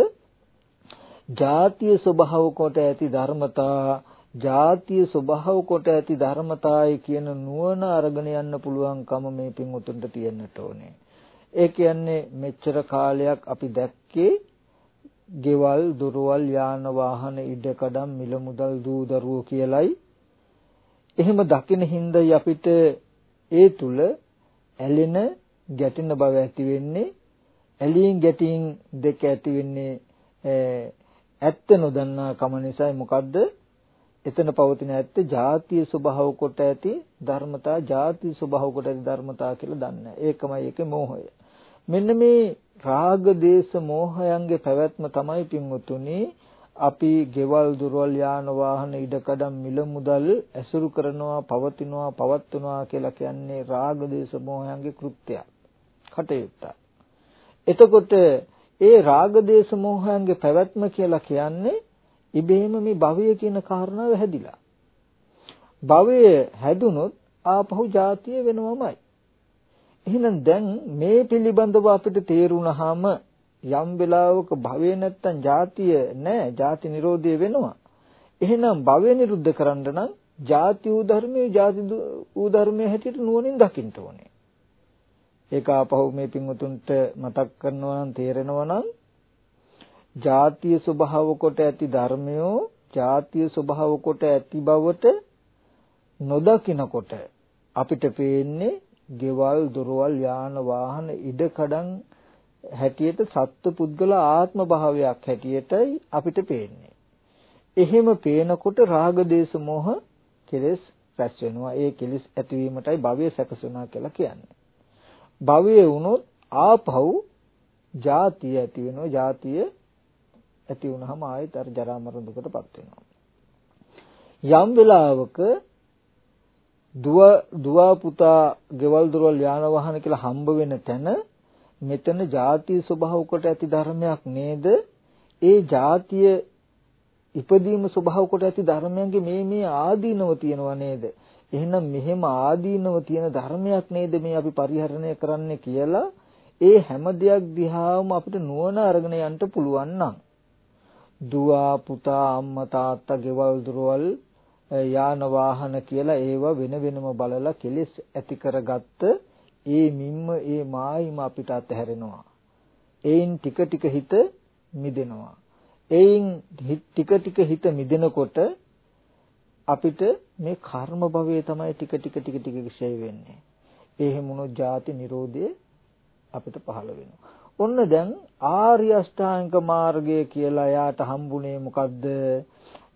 ජාතිය ස්වභාව කොට ඇති ධර්මතා ජාතිය ස්වභාව කොට ඇති ධර්මතාවය කියන නුවණ අරගෙන යන්න පුළුවන්කම මේ පින් උතුම්ට තියෙන්නට ඕනේ. ඒ කියන්නේ මෙච්චර කාලයක් අපි දැක්කේ ගෙවල්, දොරවල්, යාන වාහන, ඉඩකඩම්, මිල මුදල්, දූ දරුවෝ කියලයි. එහෙම දකින හින්දායි අපිට ඒ තුල ඇලෙන, ගැටෙන බව ඇති වෙන්නේ. ඇලීම් ගැටීම් දෙක ඇති වෙන්නේ ඇත්ත නොදන්නා කම නිසායි මොකද්ද එතන පවතින ඇත්ත ජාතිය ස්වභාව කොට ඇති ධර්මතා ජාති ස්වභාව කොට ඇති ධර්මතා කියලා දන්නේ. ඒකමයි ඒකේ මෝහය. මෙන්න මේ රාග දේශ මෝහයන්ගේ පැවැත්ම තමයි පින්වතුනි අපි ගෙවල් දුරවල් යාන වාහන ඉඩකඩම් මිල මුදල් ඇසුරු කරනවා පවතිනවා පවත්වනවා කියලා කියන්නේ රාග දේශ මෝහයන්ගේ කෘත්‍යයක් කටයුත්ත. එතකොට ඒ රාග දේශ මෝහයන්ගේ පැවැත්ම කියලා කියන්නේ ඉබේම මේ භවය කියන කාරණාව හැදිලා. භවය හැදුනොත් ආපහු ජාතිය වෙනවමයි. එහෙනම් දැන් මේ පිළිබඳව අපිට තේරුණාම යම් වෙලාවක භවය නැත්තම් ජාතිය නැහැ, ජාති නිරෝධය වෙනවා. එහෙනම් භවය නිරුද්ධ කරන්න නම් ජාති වූ ධර්මයේ ජාති වූ ධර්මයේ හැටියට නුවණින් දකින්න ඕනේ. ඒක ආපහු මේ පින්වතුන්ට මතක් කරනවා නම් තේරෙනවා නම් ජාතිය ස්වභාව කොට ඇති ධර්මයෝ ජාතිය ස්වභාව කොට ඇති බවට නොදකිනකොට අපිට පේන්නේ ගෙවල් දොරවල් යාන වාහන ඉඩකඩම් හැටියට සත්ව පුද්ගල ආත්ම භාවයක් හැටියටයි අපිට පේන්නේ. එහෙම පේනකොට රාග දේශ මොහ කෙලෙස් රැස් වෙනවා. ඒ කෙලෙස් ඇතිවීමටයි භවය සැකසුණා කියලා කියන්නේ. භවය වුණොත් ආපහු ජාතිය ඇති වෙනවා. ජාතිය ඇති වුනහම ආයෙත් අර ජරා මරණ දුකටපත් වෙනවා. යම් වෙලාවක දුව දුව පුතා ගෙවල් දොරවල් යාන වාහන කියලා හම්බ වෙන තැන මෙතන ಜಾතිය ස්වභාව කොට ඇති ධර්මයක් නේද? ඒ ಜಾතිය ඉපදීම ස්වභාව කොට ඇති ධර්මයන්ගේ මේ මේ ආදීනව තියෙනව නේද? එහෙනම් මෙහෙම ආදීනව තියෙන ධර්මයක් නේද මේ අපි පරිහරණය කරන්න කියලා ඒ හැම දෙයක් දිහාම අපිට නුවණ අරගෙන යන්න පුළුවන් නම් දුව පුතා අම්මා තාත්තා ගෙවල් දොරවල් යාන වාහන කියලා ඒවා වෙන වෙනම බලලා කෙලෙස් ඇති කරගත්ත ඒ මිම්ම ඒ මායිම අපිට අතහැරෙනවා. ඒයින් ටික ටික හිත මිදෙනවා. ඒයින් ටික ටික හිත මිදෙනකොට අපිට මේ කර්ම භවයේ තමයි ටික ටික ටික ටික ක්ෂය වෙන්නේ. ඒ හැමුණු ජාති නිරෝධය අපිට පහළ වෙනවා. ඔන්න දැන් ආර්ය අෂ්ටාංග මාර්ගය කියලා යාට හම්බුනේ මොකද්ද?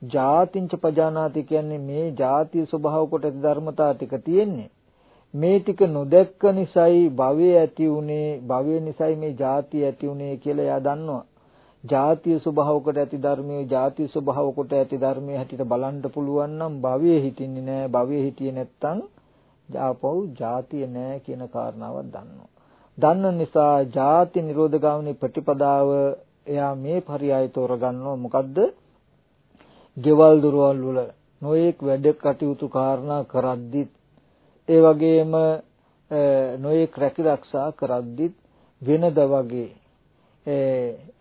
ජාතිංච පජානාති කියන්නේ මේ ජාතිය ස්වභාව කොට ධර්මතා ටික තියෙන්නේ. මේ ටික නොදැක්ක නිසායි භවය ඇති උනේ භවය නිසායි මේ ජාතිය ඇති උනේ කියලා එයා දන්නවා. ජාතිය ස්වභාව කොට ඇති ධර්මයේ ජාතිය ස්වභාව කොට ඇති ධර්මයේ හැටියට බලන්න පුළුවන් නම් භවයේ හිටින්නේ නැහැ. භවයේ හිටියේ නැත්තම් ආපහු ජාතිය නැහැ කියන කාරණාවක් දන්නවා. දන්න නිසා ජාති නිරෝධ ගාමිනී ප්‍රතිපදාව එයා මේ පරයය තෝරගන්නවා මොකද්ද? ගෙවල් දොරවල් වල නොඑක් වැඩ කටයුතු කාරණා කරද්දිත් ඒ වගේම නොඑක් රැකිරක්ෂා කරද්දිත් වෙනද වගේ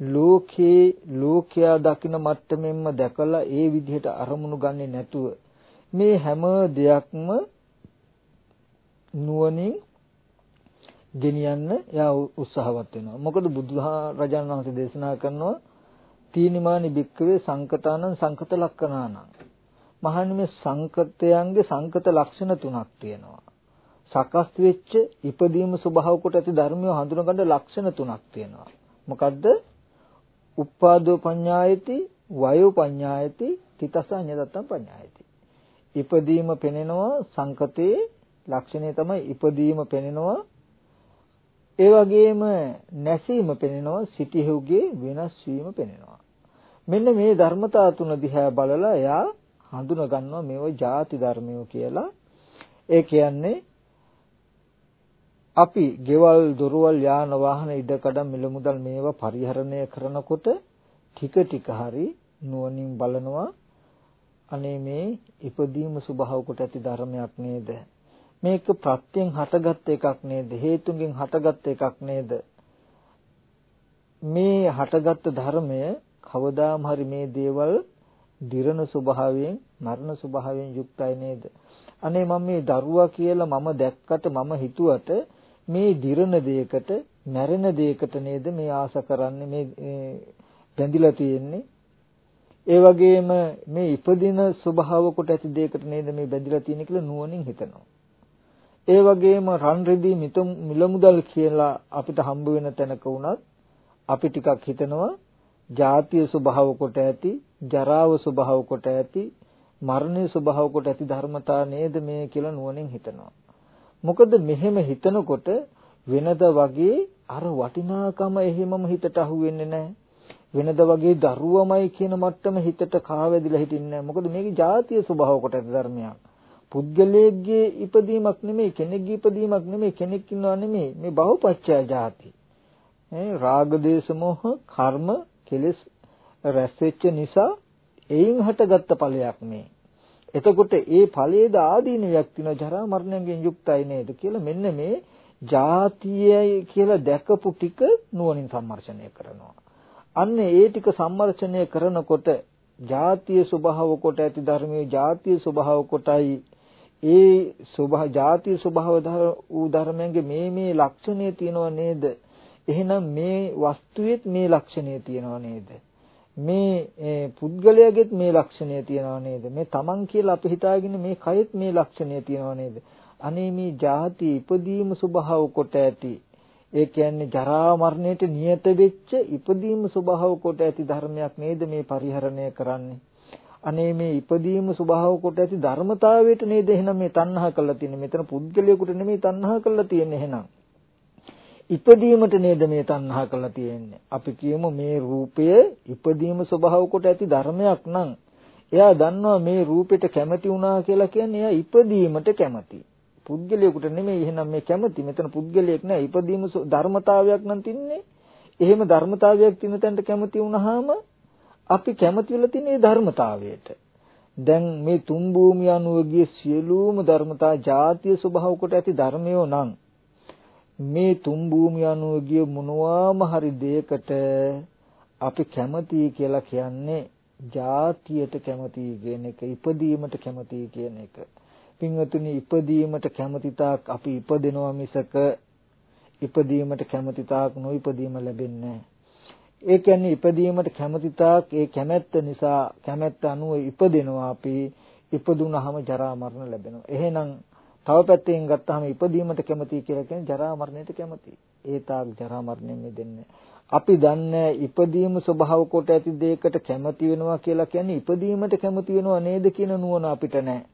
ලෝකේ ලෝකයා දකින මට්ටමින්ම දැකලා ඒ විදිහට අරමුණු ගන්නේ නැතුව මේ හැම දෙයක්ම නුවණින් ගෙනියන්න යා උත්සාහවත් වෙනවා. මොකද බුදුහා රජාණන් වහන්සේ දේශනා කරනවා තීනිමානි භික්කවේ සංකතානං සංකත ලක්ෂණානං. මහන්නේ මේ සංකතයන්ගේ සංකත ලක්ෂණ තුනක් තියෙනවා. සකස් වෙච්ච ඉපදීම ස්වභාව කොට ඇති ධර්මිය හඳුනගන්න ලක්ෂණ තුනක් තියෙනවා. මොකද්ද? උප්පාදෝ පඤ්ඤායති, වයෝ පඤ්ඤායති, තිතසඤ්ඤදත්තම් පඤ්ඤායති. ඉපදීම පෙනෙනවා සංකතේ ලක්ෂණය තමයි ඉපදීම පෙනෙනවා ඒ වගේම නැසීම පෙනෙනවා සිටිහුගේ වෙනස් වීම පෙනෙනවා මෙන්න මේ ධර්මතා තුන දිහා බලලා එයා හඳුන ගන්නවා මේව ಜಾති ධර්මයෝ කියලා. ඒ කියන්නේ අපි ගෙවල් දොරවල් යාන වාහන ඉඩකඩම් මිල මුදල් මේවා පරිහරණය කරනකොට ටික ටික හරි නුවණින් බලනවා. අනේ මේ ඉපදීම ස්වභාව කොට ඇති ධර්මයක් නේද? මේක ප්‍රත්‍යයෙන් හටගත් එකක් නේද? හේතුන්ගෙන් හටගත් එකක් නේද? මේ හටගත් ධර්මය කවදාම හරි මේ දේවල් දිරණ ස්වභාවයෙන් මරණ ස්වභාවයෙන් යුක්තයි නේද? අනේ මම මේ දරුවා කියලා මම දැක්කට මම හිතුවට මේ දිරණ දෙයකට මැරෙන දෙයකට නේද මේ ආස කරන්නේ මේ බැඳිලා තියෙන්නේ? ඒ වගේම මේ ඉපදින ස්වභාව කොට ඇති දෙයකට නේද මේ බැඳිලා තියෙන්නේ කියලා නුවණින් හිතනවා. ඒ වගේම රන් රෙදි මිල මුදල් කියලා අපිට හම්බ වෙන තැනක වුණත් අපි ටිකක් හිතනවා ජාතිය ස්වභාව කොට ඇති ජරාව ස්වභාව කොට ඇති මරණය ස්වභාව කොට ඇති ධර්මතා නේද මේ කියලා නුවණින් හිතනවා. මොකද මෙහෙම හිතනකොට වෙනද වගේ අර වටිනාකම එහෙමම හිතට අහුවෙන්නේ නැහැ. වෙනද වගේ දරුවමයි කියන මට්ටම හිතට කාවැදිලා හිටින්නේ නැහැ. මොකද මේකේ ජාතිය ස්වභාව කොට ඇති ධර්මයක්. පුද්ගලයෙක්ගේ ඉපදීමක් නෙමෙයි කෙනෙක්ගේ ඉපදීමක් නෙමෙයි කෙනෙක් ඉන්නවා නෙමෙයි. මේ බහුපච්චය ජාති. ඈ රාග දේශ මොහ කර්ම කෙලෙස් රැස් වෙච්ච නිසා එයින් හටගත්ත ඵලයක් මේ එතකොට ඒ ඵලයේද ආදීනයක් තියෙන ජරා මරණයෙන් යුක්තයි නේද කියලා මෙන්න මේ ජාතියයි කියලා දැකපු ටික නුවණින් සම්මර්ෂණය කරනවා. අන්න ඒ ටික සම්මර්ෂණය කරනකොට ජාතිය ස්වභාව කොට ඇති ධර්මයේ ජාතිය ස්වභාව කොටයි. ඒ ස්වභාව ಜಾති ස්වභාව වූ ධර්මයන්ගේ මේ මේ ලක්ෂණය තියෙනව නේද? එහෙනම් මේ වස්තුවේත් මේ ලක්ෂණය තියෙනව නේද? මේ පුද්ගලයාගේත් මේ ලක්ෂණය තියෙනව නේද? මේ තමන් කියලා අපි හිතාගෙන මේ කයෙත් මේ ලක්ෂණය තියෙනව නේද? අනේ මේ ಜಾති ඉපදීම ස්වභාව කොට ඇති ඒ කියන්නේ ජරා මරණයට නියත වෙච්ච ඉපදීම ස්වභාව කොට ඇති ධර්මයක් නේද මේ පරිහරණය කරන්නේ අනේ මේ ඉපදීම ස්වභාව කොට ඇති ධර්මතාවයට නේද එහෙනම් මේ තණ්හා කරලා තියෙන්නේ. මෙතන පුද්ගලයෙකුට නෙමෙයි තණ්හා කරලා තියෙන්නේ එහෙනම්. ඉපදීමට නේද මේ තණ්හා කරලා තියෙන්නේ. අපි කියමු මේ රූපය ඉපදීම ස්වභාව කොට ඇති ධර්මයක් නම් එයා දන්නවා මේ රූපෙට කැමති වුණා කියලා කියන්නේ එයා ඉපදීමට කැමති. පුද්ගලයෙකුට නෙමෙයි එහෙනම් මේ කැමති. මෙතන පුද්ගලයෙක් නෑ ඉපදීම ධර්මතාවයක් නම් තින්නේ. එහෙම ධර්මතාවයක් තින තැනට කැමති වුණාම අපි කැමති වෙලා තියෙන ධර්මතාවයට. දැන් මේ තුන් භූමිය අනුව ගිය සියලුම ධර්මතා ජාතිය ස්වභාව කොට ඇති ධර්මයෝ නම් මේ තුන් භූමිය අනුව ගිය මොනවාම හරි දෙයකට අපි කැමති කියලා කියන්නේ ජාතියට කැමති කියන එක ඉපදීමට කැමති කියන එක. පින්වතුනි ඉපදීමට කැමති තාක් අපි ඉපදෙනවා මිසක ඉපදීමට කැමති තාක් නොඉපදීම ලැබෙන්නේ ඒ කියන්නේ ඉපදීමට කැමති තාක් ඒ කැමැත්ත නිසා කැමැත්ත අනුව ඉපදෙනවා අපි ඉපදුනහම ජරා මරණ ලැබෙනවා. එහෙනම් තව පැත්තෙන් ගත්තාම ඉපදීමට කැමති කියලා කියන්නේ ජරා මරණයට කැමති. ඒ තාක් ජරා මරණයෙන් මිදෙන්නේ. අපි දන්නේ ඉපදීම ස්වභාව කොට ඇති දෙයකට කැමති වෙනවා කියලා කියන්නේ ඉපදීමට කැමති වෙනව නේද කියන නුවණ අපිට නැහැ.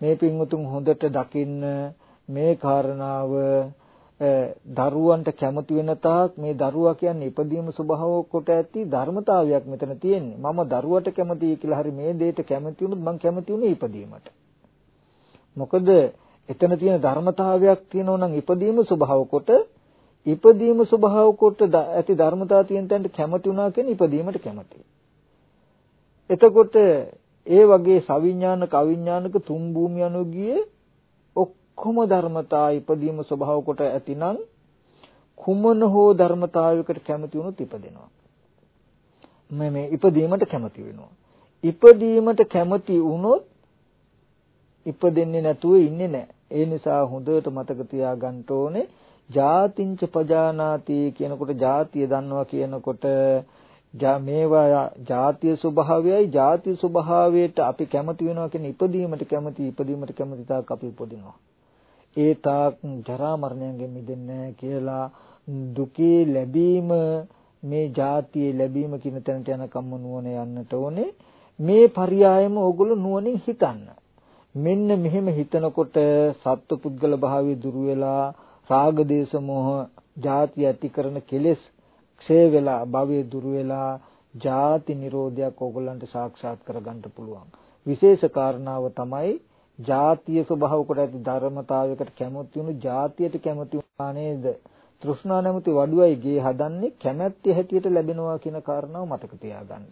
මේ පින්වතුන් හොඳට දකින්න මේ කාරණාව දරුවන්ට කැමති වෙන තාක් මේ දරුවා කියන්නේ ඉපදීම ස්වභාව කොට ඇති ධර්මතාවයක් මෙතන තියෙන්නේ. මම දරුවට කැමතියි කියලා හරි මේ දෙයට කැමති වුණොත් මං කැමති උනේ ඉපදීමට. මොකද එතන තියෙන ධර්මතාවයක් තියෙනවා නම් ඉපදීම ස්වභාව කොට ඉපදීම ස්වභාව කොට ඇති ධර්මතාව තියෙන තැනට කැමති වුණා කියන්නේ ඉපදීමට කැමතියි. එතකොට ඒ වගේ සවිඥානික අවිඥානික තුන් භූමිය අනුගියේ ඔක්කොම ධර්මතා ඉපදීම ස්වභාව කොට ඇතිනම් කුමන හෝ ධර්මතාවයකට කැමති වුණොත් ඉපදෙනවා. මේ මේ ඉපදීමට කැමති වෙනවා. ඉපදීමට කැමති වුණොත් ඉපදෙන්නේ නැතුව ඉන්නේ නැහැ. ඒ නිසා හොඳට මතක තියාගන්න ඕනේ ජාතිංච පජානාති කියනකොට ජාතිය දන්නවා කියනකොට මේවා ජාතිය ස්වභාවයයි ජාතිය ස්වභාවයට අපි කැමති වෙනවා කියන ඉපදීමට කැමති ඉපදීමට කැමති තාක් අපි උපදිනවා. ඒ තාක් ජරා මරණයෙන් මිදෙන්නේ කියලා දුකේ ලැබීම මේ ජාතියේ ලැබීම කියන තැනට යනකම්ම නුවණ යන්නට ඕනේ. මේ පරයයම ඕගොල්ලෝ නුවණින් හිතන්න. මෙන්න මෙහෙම හිතනකොට සත්පුද්ගල භාවය දුරු වෙලා රාග දේශ මොහ ಜಾති ඇති කරන කෙලෙස් ක්ෂය වෙලා භවය දුරු වෙලා ಜಾති නිරෝධයක් ඕගොල්ලන්ට සාක්ෂාත් කරගන්න පුළුවන්. විශේෂ කාරණාව තමයි ජාතිය ස්වභාව කොට ඇති ධර්මතාවයකට කැමති වුණු ජාතියට කැමති වුණා නේද? තෘෂ්ණා නැමති වඩුවයි ගේ හදන්නේ කැමැත්ත හැටියට ලැබෙනවා කියන කාරණාව මතක තියාගන්න.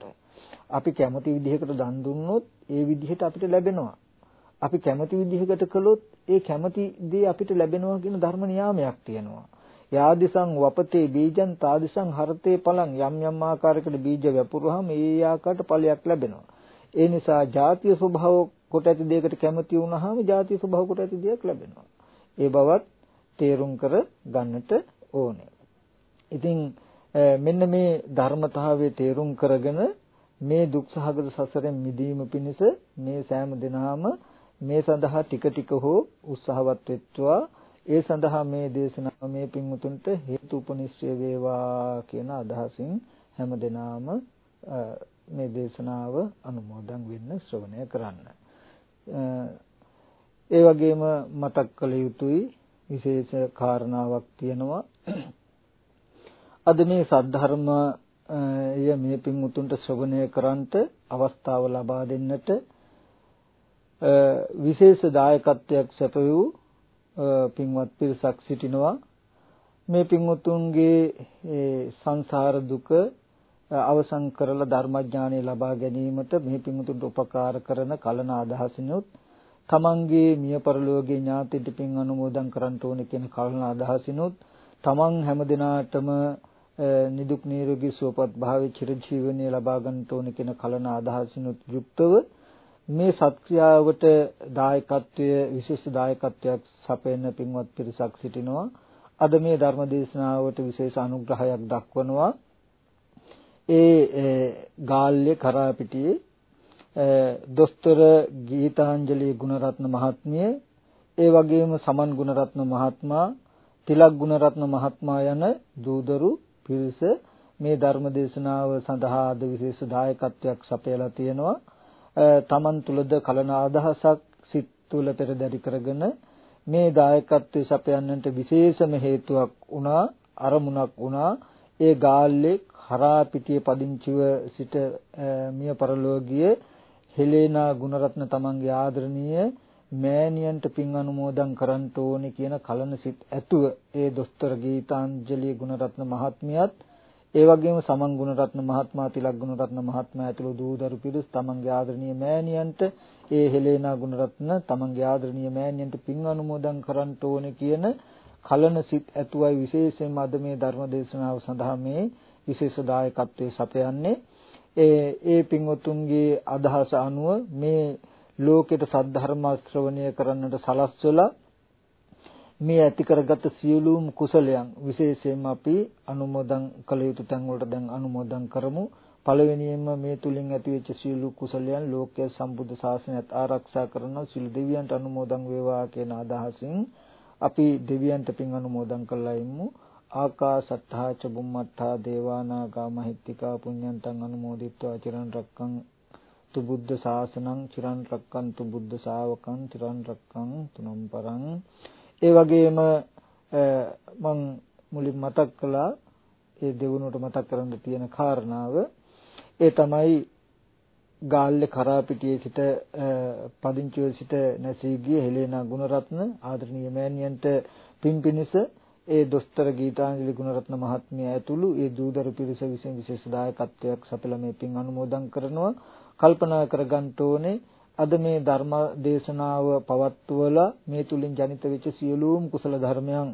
අපි කැමති විදිහකට දන් දුන්නොත් ඒ විදිහට අපිට ලැබෙනවා. අපි කැමති විදිහකට කළොත් ඒ කැමති දේ අපිට ලැබෙනවා කියන ධර්ම නියාමයක් තියෙනවා. යාදිසං වපතේ බීජං තාදිසං හරතේ පලං යම් යම් ආකාරයකට බීජ වැපුරුවාම ඒ ආකාරයට ඵලයක් ලැබෙනවා. ඒ නිසා ජාතිය ස්වභාව කොට ඇති දෙයකට කැමති වුණාම ජාතිය ස්වභාව කොට ඇති දෙයක් ලැබෙනවා. ඒ බවත් තේරුම් කර ගන්නට ඕනේ. ඉතින් මෙන්න මේ ධර්මතාවයේ තේරුම් කරගෙන මේ දුක්සහගත සසරෙන් මිදීම පිණිස මේ සෑම දිනහම මේ සඳහා ටික ටික හෝ උත්සාහවත් වෙත්වා ඒ සඳහා මේ දේශනාව මේ පින්වුතුන්ට හේතු උපනිශ්‍රය වේවා කියන අදහසින් හැමදෙනාම මේ දේශනාව අනුමෝදන් වෙන්න ශ්‍රවණය කරන්න. ඒ වගේම මතක් කළ යුතුයි විශේෂ කාරණාවක් තියෙනවා. අද මේ සද්ධර්ම ය මේ පින්වුතුන්ට ශ්‍රවණය කරන්ට අවස්ථාව ලබා දෙන්නට විශේෂ දායකත්වයක් සැපයූ පින්වත් පිරිසක් සිටිනවා. මේ පින්වතුන්ගේ සංසාර දුක අවසන් කරලා ධර්මඥානය ලබා ගැනීමට මේ පින්වතුන්ට උපකාර කරන කලන අදහසිනුත් තමන්ගේ මිය පරලෝකයේ ඥාතිට පින් අනුමෝදන් කරන්න ඕනේ කියන කලන අදහසිනුත් තමන් හැමදිනාටම නිදුක් නිරෝගී සුවපත් භාවයේ චිරජීවනයේ ලබා ගන්නට ඕනේ කියන කලන අදහසිනුත් යුක්තව මේ සත්ක්‍රියාවට දායකත්වයේ විශේෂ දායකත්වයක් සපයන පින්වත් පිරිසක් සිටිනවා. අද මේ ධර්ම දේශනාවට විශේෂ අනුග්‍රහයක් දක්වනවා. ඒ ගාල්්‍ය කරාපිටියේ දොස්තර ගීතාංජලි ගුණරත්න මහත්මිය ඒ වගේම සමන් ගුණරත්න මහත්මයා තිලක් ගුණරත්න මහත්මයා යන දූදරු පිරිස මේ ධර්ම දේශනාව සඳහා අද විශේෂ දායකත්වයක් සපයලා තියෙනවා තමන් තුළද කලන අදහසක් සිත් තුළ පෙරදරි කරගෙන මේ දායකත්වයේ සපයන්නට විශේෂම හේතුවක් වුණා අරමුණක් වුණා. ඒ ගාල්ලේ හරා පිටියේ පදිංචිව සිට මිය පරලෝකීය හෙලේනා ගුණරත්න තමන්ගේ ආදරණීය මෑණියන්ට පින් අනුමෝදන් කරන්න ඕනේ කියන කලන සිත් ඇතුව ඒ දොස්තර ගීතාංජලි ගුණරත්න මහත්මියත් ඒ වගේම සමන් ගුණරත්න මහත්මයා තිලක් ගුණරත්න මහත්මයා ඇතුළු දූදරු පිරිස් තමන්ගේ ආදරණීය මෑණියන්ට ඒ හෙලේනා ගුණරත්න තමන්ගේ ආදරණීය මෑණියන්ට පින් අනුමෝදන් කරන්න ඕනේ කියන කලන සිත් ඇතුවයි විශේෂයෙන්ම අද මේ ධර්ම දේශනාව සඳහා මේ විශේෂ දායකත්වයේ සපයන්නේ. ඒ ඒ පින්වතුන්ගේ අදහස අනුව මේ ලෝකෙට සද්ධර්ම ශ්‍රවණය කරන්නට සලස්වලා මේ ඇති කරගත් සියලුම කුසලයන් විශේෂයෙන්ම අපි අනුමෝදන් කළ යුතු තැන් වලට දැන් අනුමෝදන් කරමු. පළවෙනියෙන්ම මේ තුලින් ඇතිවෙච්ච සියලු කුසලයන් ලෝකයේ සම්බුද්ධ ශාසනයත් ආරක්ෂා කරන සියලු දෙවියන්ට අනුමෝදන් වේවා කියන අදහසින් අපි දෙවියන්ට පින් අනුමෝදන් කළා ඉමු. ආකාසට්ඨා ච බුම්මට්ඨා දේවානාගා මහිත්‍තිකා පුඤ්ඤන්තං අනුමෝදිත්වා චිරන් රක්කං තු බුද්ධ ශාසනං චිරන් රක්කන්තු බුද්ධ ශාවකං චිරන් රක්කං තුනම් පරං ඒ වගේම මම මුලින් මතක් කළා ඒ දෙවුනට මතක් කරන්න තියෙන කාරණාව. ඒ තමයි ගාල්ලේ කරාපිටියේ සිට පදිංචිව සිට නැසී ගිය හෙලේනා ගුණරත්න ආදරණීය මෑණියන්ට පින්පිනිස ඒ දොස්තර ගීතාංජලි ගුණරත්න මහත්මිය ඇතුළු ඒ දූදරු පිරිස විසින් විශේෂ දායකත්වයක් සපයලා මේ පින් අනුමෝදන් කරනවා. කල්පනා කරගන්න ඕනේ අද මේ ධර්ම දේශනාව පවත්වලා මේ තුලින් ජනිත වෙච්ච සියලුම කුසල ධර්මයන්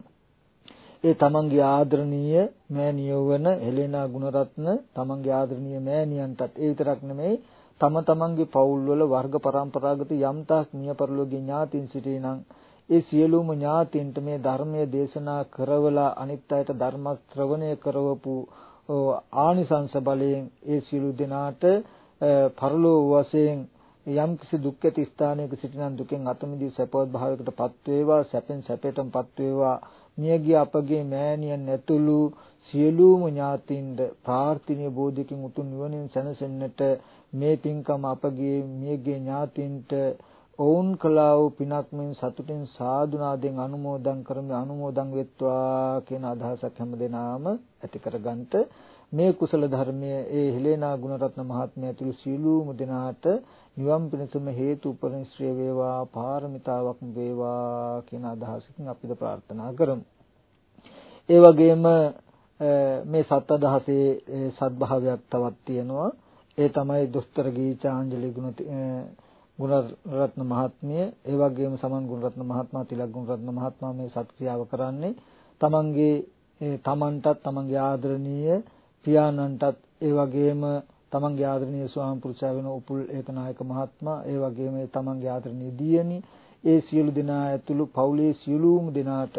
ඒ තමන්ගේ ආදරණීය මෑණියෝ වන හෙලේනා ගුණරත්න තමන්ගේ ආදරණීය මෑණියන්ටත් ඒ විතරක් නෙමෙයි තම තමන්ගේ පවුල්වල වර්ග પરම්පරාගත යම්තාක් මිය පරලෝකීය ඥාතින් සිටිනං ඒ සියලුම ඥාතින්ට මේ ධර්මයේ දේශනා කරවලා අනිත් අයට ධර්ම ශ්‍රවණය කරවපු ආනිසංස බලයෙන් ඒ සියලු දෙනාට පරලෝ වශයෙන් යම් කිසි දුක් ඇති ස්ථානයක සිටින දුකෙන් අත මිදී සැපවත් භාවයකටපත් වේවා සැපෙන් සැපයටපත් වේවා. මියගිය අපගේ මෑණියන් ඇතුළු සියලුම ඥාතින්ද ප්‍රාර්ථනීය බෝධිකින් උතුම් නිවනින් සැනසෙන්නට මේ පින්කම අපගේ මියගිය ඥාතින්ට ඔවුන් කළා වූ පිනක් මෙන් සතුටින් සාදුනාදෙන් අනුමෝදන් කරමි අනුමෝදන් වෙත්වා කියන අදහසක් හැමදෙනාම ඇති කරගන්නට මේ කුසල ධර්මයේ ඒ හෙලේනා ගුණරත්න මහත්මයා ඇතුළු සියලුම දෙනාට නිවන් පිණසම හේතු උපනිශ්‍රේ වේවා පාරමිතාවක් වේවා කියන අදහසකින් අපිට ප්‍රාර්ථනා කරමු. ඒ වගේම මේ සත් අදහසේ සත්භාවයක් තවත් තියෙනවා. ඒ තමයි දොස්තර ගීචාංජලි ගුණ ගුණරත්න මහත්මිය ඒ වගේම සමන් ගුණරත්න මහත්මයා තිලක් ගුණරත්න මහත්මයා මේ සත්ක්‍රියාව කරන්නේ තමන්ගේ තමන්ටත් තමන්ගේ ආදරණීය පියාණන්ටත් ඒ වගේම තමන්ගේ ආදරණීය ස්වාම පුරුෂයා වෙන උපුල් ඒකනායක මහත්මයා ඒ වගේම තමන්ගේ ආදරණීය දියණි ඒ සියලු දෙනා ඇතුළු පවුලේ සියලුම දෙනාට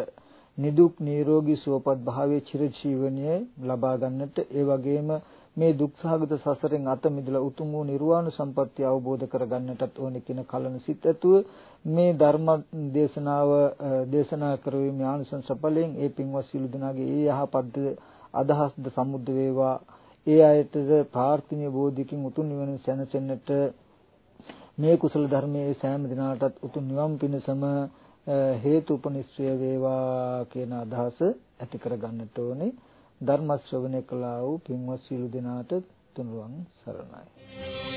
නිදුක් නිරෝගී සුවපත් භාවයේ චිරජීවනයේ ලබා ගන්නට ඒ වගේම මේ දුක්සහගත සසරෙන් අත මිදලා උතුම් වූ නිර්වාණ සම්පත්තිය අවබෝධ කරගන්නටත් ඕනේ කියන කලන සිත් ඇතුව මේ ධර්ම දේශනාව දේශනා කරවීමේ ආනිසංස ඵලයෙන් ඒ පින්වත් සිළු දනාගේ ඒ යහපත් අදහස්ද සමුද්ද වේවා. ඒ අයටද ප්‍රාර්ථනීය බෝධිකින් උතුම් නිවන සැනසෙන්නට මේ කුසල ධර්මයේ සෑම දිනාටත් උතුම් නිවන් පිණසම හේතු උපනිශ්‍රය වේවා කියන අදහස ඇති කරගන්නට ඕනේ. ධර්ම ශ්‍රවණය කළා වූ පින්වත් සියලු දෙනාට තුනුරුවන් සරණයි.